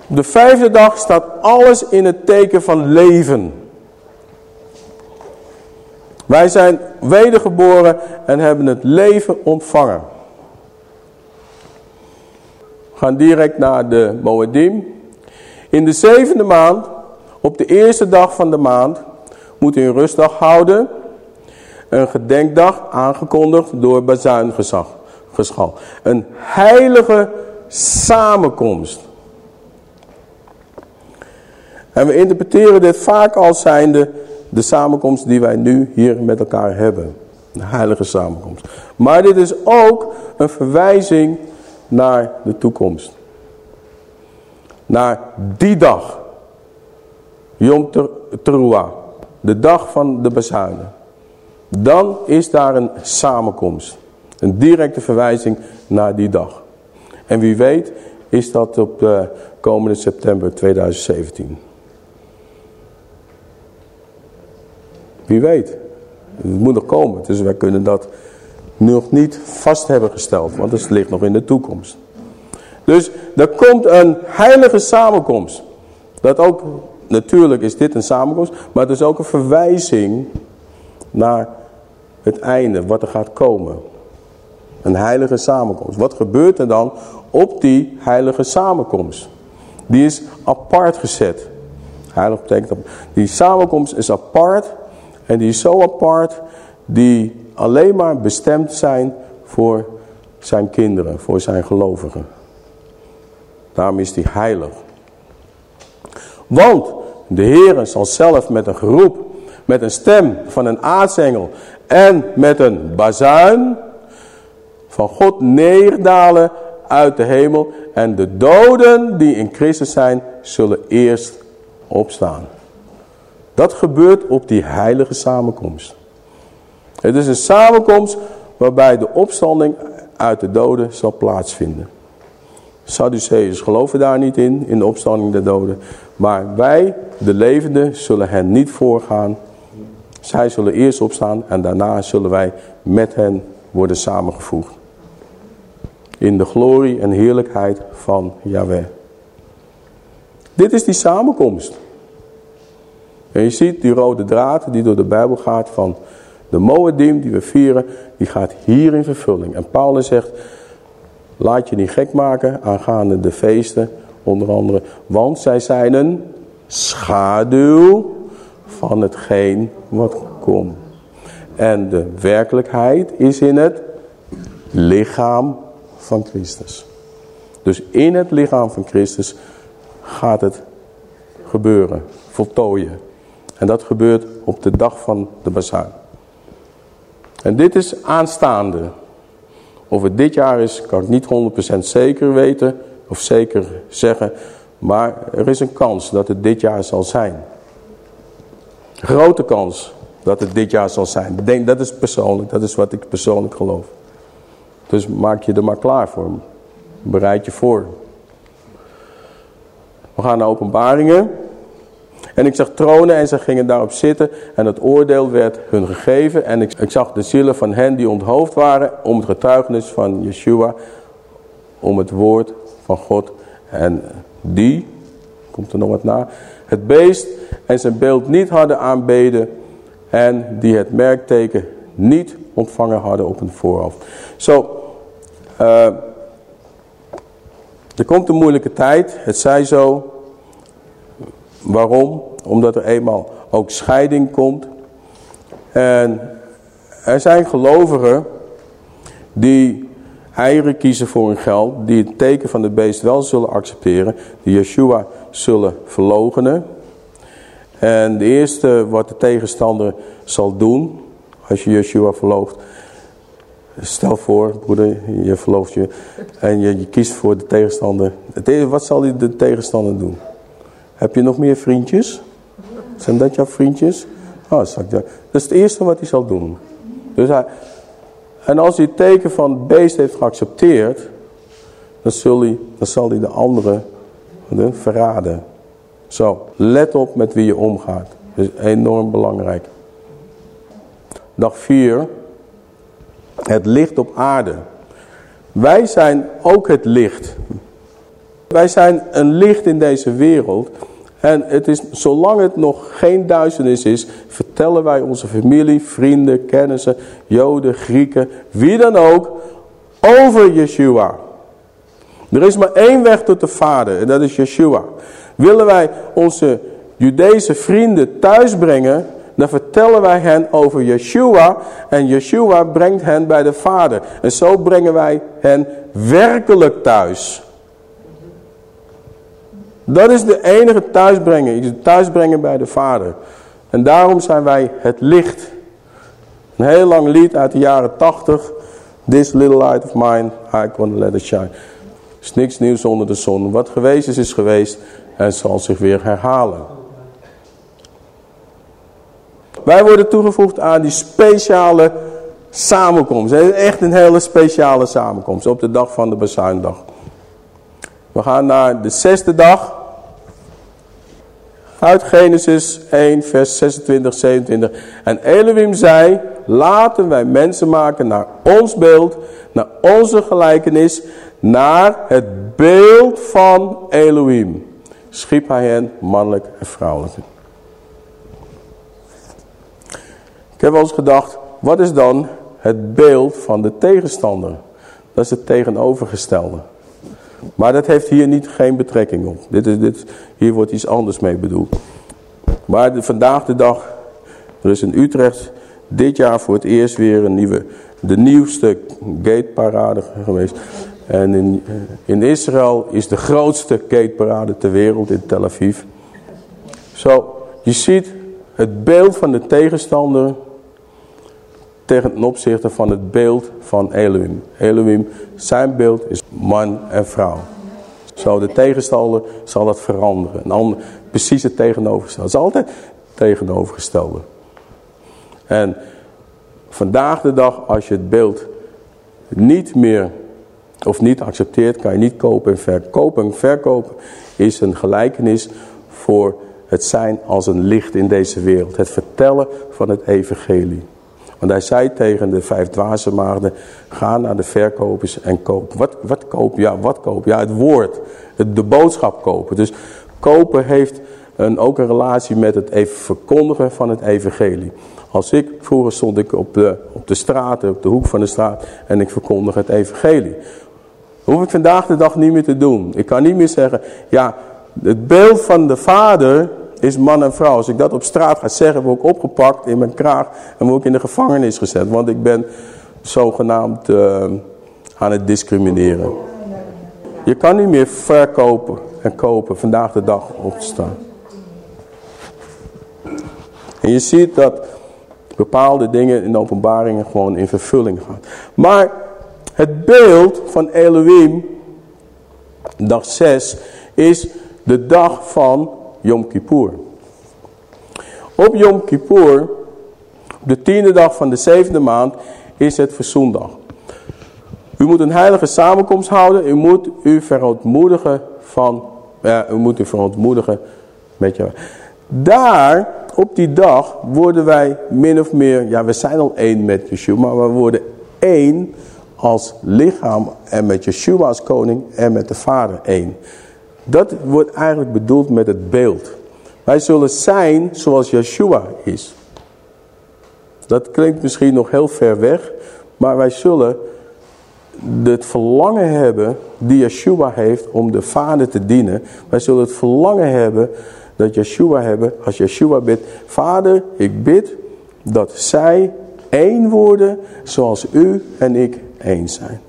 De vijfde dag staat alles in het teken van leven. Wij zijn wedergeboren en hebben het leven ontvangen. We gaan direct naar de Moedim. In de zevende maand, op de eerste dag van de maand, moet u een rustdag houden een gedenkdag aangekondigd door bazuingezag. Een heilige samenkomst. En we interpreteren dit vaak als zijnde de samenkomst die wij nu hier met elkaar hebben. Een heilige samenkomst. Maar dit is ook een verwijzing naar de toekomst. Naar die dag. Yom Teruah. De dag van de bazuinen. Dan is daar een samenkomst. Een directe verwijzing naar die dag. En wie weet is dat op de komende september 2017. Wie weet. Het moet nog komen. Dus wij kunnen dat nog niet vast hebben gesteld. Want het ligt nog in de toekomst. Dus er komt een heilige samenkomst. Dat ook, natuurlijk is dit een samenkomst. Maar het is ook een verwijzing naar het einde, wat er gaat komen. Een heilige samenkomst. Wat gebeurt er dan op die heilige samenkomst? Die is apart gezet. Heilig betekent dat. Die samenkomst is apart. En die is zo apart. Die alleen maar bestemd zijn voor zijn kinderen. Voor zijn gelovigen. Daarom is die heilig. Want de Heer zal zelf met een geroep, met een stem van een aartsengel en met een bazuin van God neerdalen uit de hemel. En de doden die in Christus zijn, zullen eerst opstaan. Dat gebeurt op die heilige samenkomst. Het is een samenkomst waarbij de opstanding uit de doden zal plaatsvinden. Sadduceeërs geloven daar niet in, in de opstanding der doden. Maar wij, de levenden, zullen hen niet voorgaan. Zij zullen eerst opstaan en daarna zullen wij met hen worden samengevoegd. In de glorie en heerlijkheid van Yahweh. Dit is die samenkomst. En je ziet die rode draad die door de Bijbel gaat van de Moedim die we vieren, die gaat hier in vervulling. En Paulus zegt, laat je niet gek maken aangaande de feesten, onder andere. Want zij zijn een schaduw van hetgeen wat komt. En de werkelijkheid is in het lichaam van Christus. Dus in het lichaam van Christus gaat het gebeuren, voltooien. En dat gebeurt op de dag van de bazuin. En dit is aanstaande. Of het dit jaar is, kan ik niet 100% zeker weten of zeker zeggen. Maar er is een kans dat het dit jaar zal zijn. Grote kans dat het dit jaar zal zijn. Denk, dat is persoonlijk, dat is wat ik persoonlijk geloof. Dus maak je er maar klaar voor. Bereid je voor. We gaan naar openbaringen. En ik zag tronen en ze gingen daarop zitten en het oordeel werd hun gegeven. En ik, ik zag de zielen van hen die onthoofd waren om het getuigenis van Yeshua, om het woord van God. En die, komt er nog wat na, het beest en zijn beeld niet hadden aanbeden en die het merkteken niet ontvangen hadden op hun voorhoofd. Zo, uh, er komt een moeilijke tijd, het zij zo. Waarom? Omdat er eenmaal ook scheiding komt. En er zijn gelovigen die eieren kiezen voor hun geld, die het teken van de beest wel zullen accepteren, die Yeshua zullen verlogenen. En de eerste wat de tegenstander zal doen, als je Yeshua verloogt, stel voor, broeder, je verlooft je en je, je kiest voor de tegenstander. Wat zal de tegenstander doen? Heb je nog meer vriendjes? Zijn dat jouw vriendjes? Oh, dat is het eerste wat hij zal doen. Dus hij, en als hij het teken van het beest heeft geaccepteerd, dan, zal hij, dan zal hij de anderen verraden. Zo, let op met wie je omgaat. Dat is enorm belangrijk. Dag 4. Het licht op aarde. Wij zijn ook het licht. Wij zijn een licht in deze wereld. En het is, zolang het nog geen duisternis is, vertellen wij onze familie, vrienden, kennissen, joden, Grieken, wie dan ook, over Yeshua. Er is maar één weg tot de Vader en dat is Yeshua. Willen wij onze Judese vrienden thuisbrengen, dan vertellen wij hen over Yeshua en Yeshua brengt hen bij de Vader. En zo brengen wij hen werkelijk thuis. Dat is de enige thuisbrengen. Je thuisbrengen bij de Vader. En daarom zijn wij het licht. Een heel lang lied uit de jaren 80. This little light of mine, I want let it shine. Is niks nieuws onder de zon. Wat geweest is, is geweest. En zal zich weer herhalen. Wij worden toegevoegd aan die speciale samenkomst. Het is echt een hele speciale samenkomst. Op de dag van de bezuindag. We gaan naar de zesde dag. Uit Genesis 1 vers 26, 27. En Elohim zei, laten wij mensen maken naar ons beeld, naar onze gelijkenis, naar het beeld van Elohim. Schiep hij hen mannelijk en vrouwelijk. Ik heb wel eens gedacht, wat is dan het beeld van de tegenstander? Dat is het tegenovergestelde. Maar dat heeft hier niet, geen betrekking op. Dit is, dit, hier wordt iets anders mee bedoeld. Maar vandaag de dag, er is in Utrecht dit jaar voor het eerst weer een nieuwe, de nieuwste gateparade geweest. En in, in Israël is de grootste gateparade ter wereld in Tel Aviv. Zo, je ziet het beeld van de tegenstander tegen opzichte van het beeld van Elohim. Elohim, zijn beeld is man en vrouw. Zo, de tegenstander zal dat veranderen. Een ander, precies het tegenovergestelde. Het is altijd het tegenovergestelde. En vandaag de dag, als je het beeld niet meer of niet accepteert, kan je niet kopen en verkopen. En verkopen is een gelijkenis voor het zijn als een licht in deze wereld. Het vertellen van het evangelie. Want hij zei tegen de vijf dwaze maagden, ga naar de verkopers en koop. Wat, wat koop? Ja, wat koop? Ja, het woord. De boodschap kopen. Dus kopen heeft een, ook een relatie met het even verkondigen van het evangelie. Als ik, vroeger stond ik op de, op de straat, op de hoek van de straat en ik verkondig het evangelie. Dat hoef ik vandaag de dag niet meer te doen. Ik kan niet meer zeggen, ja, het beeld van de vader is man en vrouw. Als ik dat op straat ga zeggen, word ik opgepakt in mijn kraag en word ik in de gevangenis gezet. Want ik ben zogenaamd uh, aan het discrimineren. Je kan niet meer verkopen en kopen vandaag de dag opstaan. En je ziet dat bepaalde dingen in de openbaringen gewoon in vervulling gaan. Maar het beeld van Elohim, dag 6, is de dag van Yom Kippur. Op Yom Kippur, de tiende dag van de zevende maand, is het verzoendag. U moet een heilige samenkomst houden. U moet u verontmoedigen van, ja, u moet u verontmoedigen met jou. Daar, op die dag, worden wij min of meer, ja we zijn al één met Yeshua, maar we worden één als lichaam en met Yeshua als koning en met de vader één. Dat wordt eigenlijk bedoeld met het beeld. Wij zullen zijn zoals Yeshua is. Dat klinkt misschien nog heel ver weg, maar wij zullen het verlangen hebben die Yeshua heeft om de Vader te dienen. Wij zullen het verlangen hebben dat Yeshua hebben, als Yeshua bidt, Vader, ik bid dat zij één worden zoals u en ik één zijn.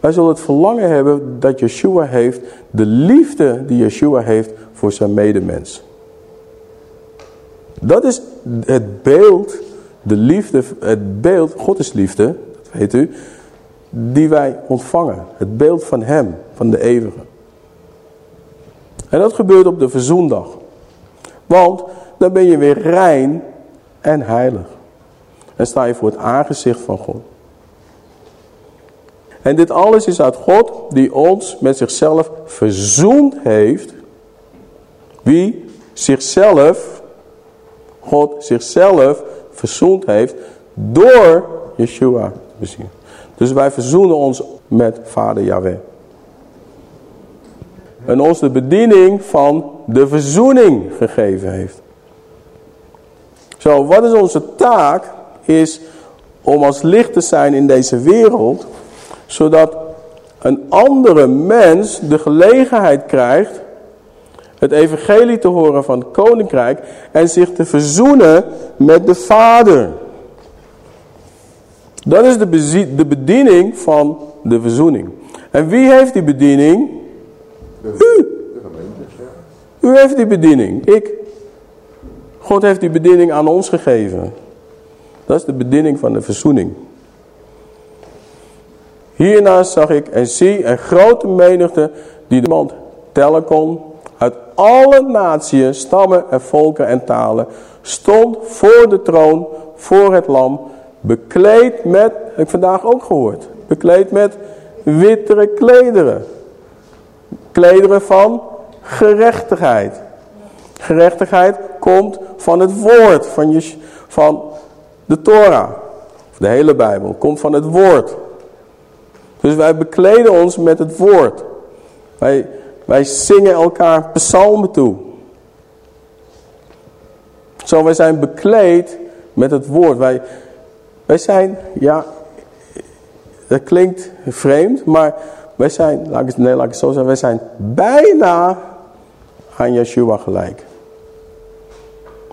Wij zullen het verlangen hebben dat Yeshua heeft, de liefde die Yeshua heeft voor zijn medemens. Dat is het beeld, de liefde, het beeld, God is liefde, dat weet u, die wij ontvangen. Het beeld van hem, van de eeuwige. En dat gebeurt op de verzoendag. Want dan ben je weer rein en heilig. En sta je voor het aangezicht van God. En dit alles is uit God die ons met zichzelf verzoend heeft. Wie zichzelf, God zichzelf verzoend heeft door Yeshua. Dus wij verzoenen ons met Vader Yahweh. En ons de bediening van de verzoening gegeven heeft. Zo, wat is onze taak? Is om als licht te zijn in deze wereld zodat een andere mens de gelegenheid krijgt het evangelie te horen van het koninkrijk en zich te verzoenen met de vader. Dat is de, de bediening van de verzoening. En wie heeft die bediening? U. U heeft die bediening. Ik. God heeft die bediening aan ons gegeven. Dat is de bediening van de verzoening. Hierna zag ik en zie een grote menigte die niemand tellen kon. Uit alle naties, stammen en volken en talen stond voor de troon, voor het lam, bekleed met, heb ik vandaag ook gehoord, bekleed met wittere klederen. Klederen van gerechtigheid. Gerechtigheid komt van het woord, van, je, van de Torah. De hele Bijbel komt van het woord. Dus wij bekleden ons met het woord. Wij, wij zingen elkaar psalmen toe. Zo, wij zijn bekleed met het woord. Wij, wij zijn, ja, dat klinkt vreemd, maar wij zijn, laat ik nee, laat ik het zo zeggen, wij zijn bijna aan Yeshua gelijk.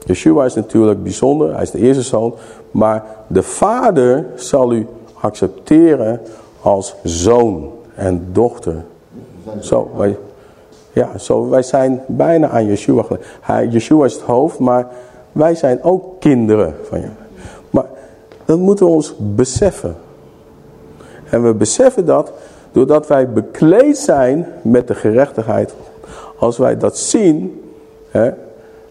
Yeshua is natuurlijk bijzonder, hij is de eerste zoon, maar de vader zal u accepteren als zoon en dochter. Zo, wij, ja, zo, wij zijn bijna aan Yeshua gelijk. Hij, Yeshua is het hoofd, maar wij zijn ook kinderen van je. Maar dat moeten we ons beseffen. En we beseffen dat doordat wij bekleed zijn met de gerechtigheid. Als wij dat zien, hè,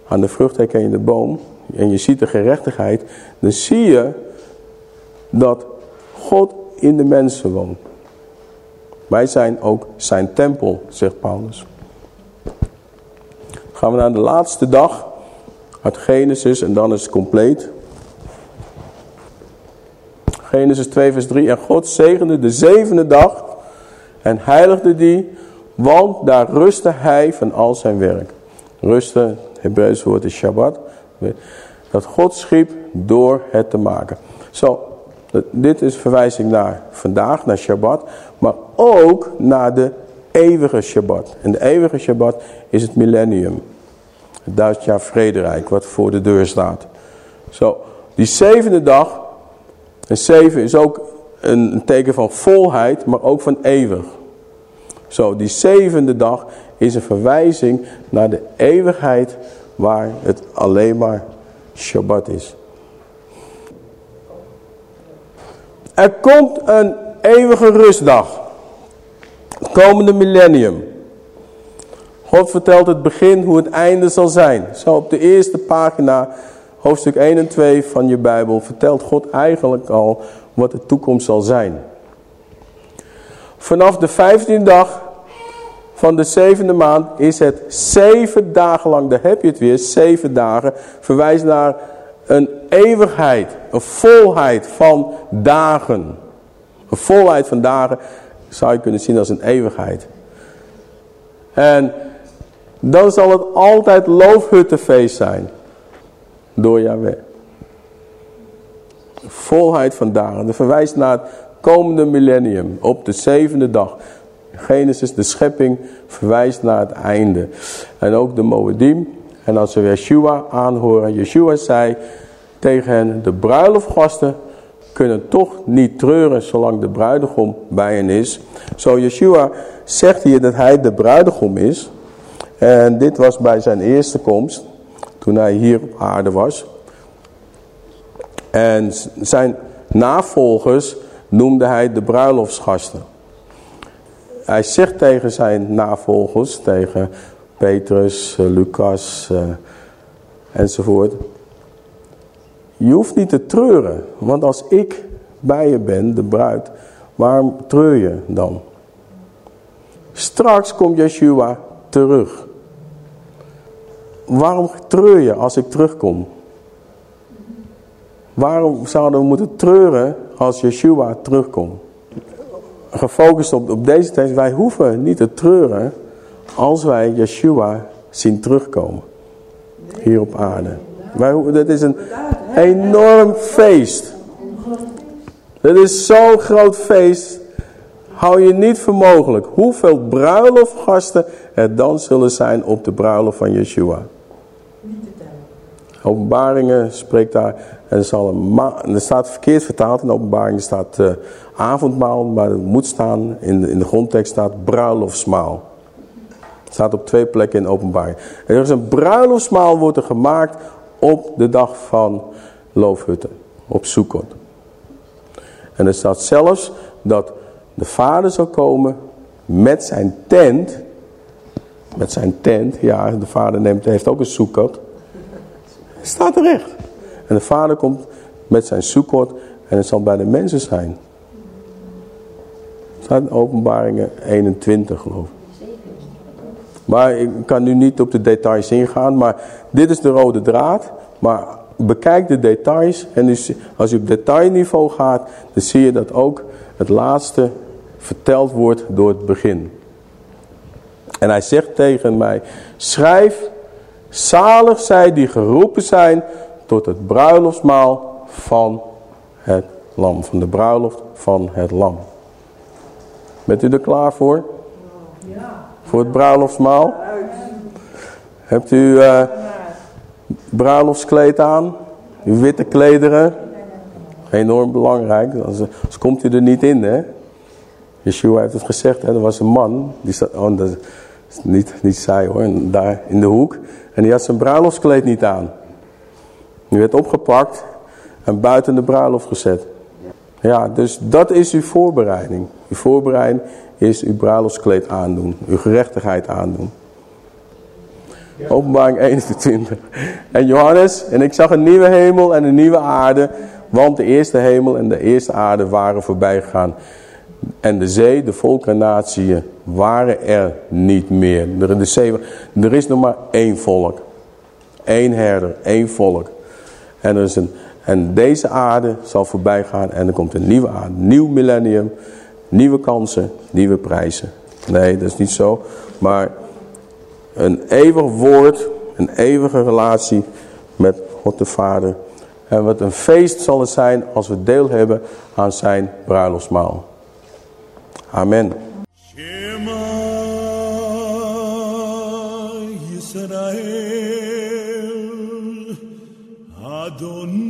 aan de vrucht herken je de boom, en je ziet de gerechtigheid, dan zie je dat God in de mensen woont. Wij zijn ook zijn tempel, zegt Paulus. gaan we naar de laatste dag uit Genesis en dan is het compleet. Genesis 2 vers 3. En God zegende de zevende dag en heiligde die, want daar rustte hij van al zijn werk. Rusten, het Hebreeuwse woord is Shabbat. Dat God schiep door het te maken. Zo, dit is verwijzing naar vandaag, naar Shabbat. Maar ook naar de eeuwige Shabbat. En de eeuwige Shabbat is het millennium. Het duizend jaar vrederijk wat voor de deur staat. Zo, die zevende dag. En zeven is ook een teken van volheid, maar ook van eeuwig. Zo, die zevende dag is een verwijzing naar de eeuwigheid waar het alleen maar Shabbat is. Er komt een eeuwige rustdag. Komende millennium. God vertelt het begin hoe het einde zal zijn. Zo op de eerste pagina, hoofdstuk 1 en 2 van je Bijbel, vertelt God eigenlijk al wat de toekomst zal zijn. Vanaf de vijftiende dag van de zevende maand is het zeven dagen lang, daar heb je het weer, zeven dagen, verwijst naar een eeuwigheid, een volheid van dagen. Een volheid van dagen zou je kunnen zien als een eeuwigheid. En dan zal het altijd loofhuttenfeest zijn. Door Yahweh. Volheid van dagen. Dat verwijst naar het komende millennium. Op de zevende dag. Genesis, de schepping, verwijst naar het einde. En ook de Moedim. En als we Yeshua aanhoren. Yeshua zei tegen hen. De bruiloftgasten kunnen toch niet treuren zolang de bruidegom bij hen is. Zo Yeshua zegt hier dat hij de bruidegom is. En dit was bij zijn eerste komst. Toen hij hier op aarde was. En zijn navolgers noemde hij de bruiloftsgasten. Hij zegt tegen zijn navolgers, tegen Petrus, eh, Lucas uh, enzovoort. Je hoeft niet te treuren, want als ik bij je ben, de bruid, waarom treur je dan? Straks komt Yeshua terug. Waarom treur je als ik terugkom? Waarom zouden we moeten treuren als Yeshua terugkomt? Gefocust op, op deze tekst, wij hoeven niet te treuren als wij Yeshua zien terugkomen. Hier op aarde. Wij, dat is een enorm feest. Dat is zo'n groot feest. Hou je niet voor mogelijk. Hoeveel bruiloftgasten er dan zullen zijn op de bruiloft van Yeshua. Openbaringen spreekt daar. En zal een er staat verkeerd vertaald. In openbaringen staat uh, avondmaal. Maar het moet staan. In de, in de grondtekst staat bruiloftsmaal. Het staat op twee plekken in openbaring. Er is een bruiloftsmaal wordt er gemaakt op de dag van loofhutten. Op Sukkot. En er staat zelfs dat de vader zal komen met zijn tent. Met zijn tent, ja, de vader neemt, heeft ook een Sukkot. Staat er echt. En de vader komt met zijn Sukkot en het zal bij de mensen zijn. staat in openbaringen 21 geloof ik. Maar ik kan nu niet op de details ingaan. Maar dit is de rode draad. Maar bekijk de details. En dus als je op detailniveau gaat. Dan zie je dat ook het laatste verteld wordt door het begin. En hij zegt tegen mij. Schrijf. Zalig zij die geroepen zijn tot het bruiloftsmaal van het lam. Van de bruiloft van het lam. Bent u er klaar voor? Voor het bruiloftsmaal? Hebt u eh bruiloftskleed aan? Uw witte klederen? Enorm belangrijk, anders, komt u er niet in, hè? Yeshua heeft het gezegd, hè? er was een man, die zat, oh, dat is niet, niet zij hoor, daar in de hoek. En die had zijn bruiloftskleed niet aan. Die werd opgepakt en buiten de bruiloft gezet. Ja, dus dat is uw voorbereiding. Uw voorbereiding is uw bruiloftskleed aandoen, uw gerechtigheid aandoen. Openbaring 21. En Johannes, en ik zag een nieuwe hemel en een nieuwe aarde, want de eerste hemel en de eerste aarde waren voorbij gegaan. En de zee, de volken en natieën waren er niet meer. Er, de er is nog maar één volk. Eén herder, één volk. En, er is een, en deze aarde zal voorbij gaan en er komt een nieuwe aarde, nieuw millennium, nieuwe kansen, nieuwe prijzen. Nee, dat is niet zo. Maar een eeuwig woord, een eeuwige relatie met God de Vader. En wat een feest zal het zijn als we deel hebben aan zijn bruiloftsmaal. Amen. Shema Adonai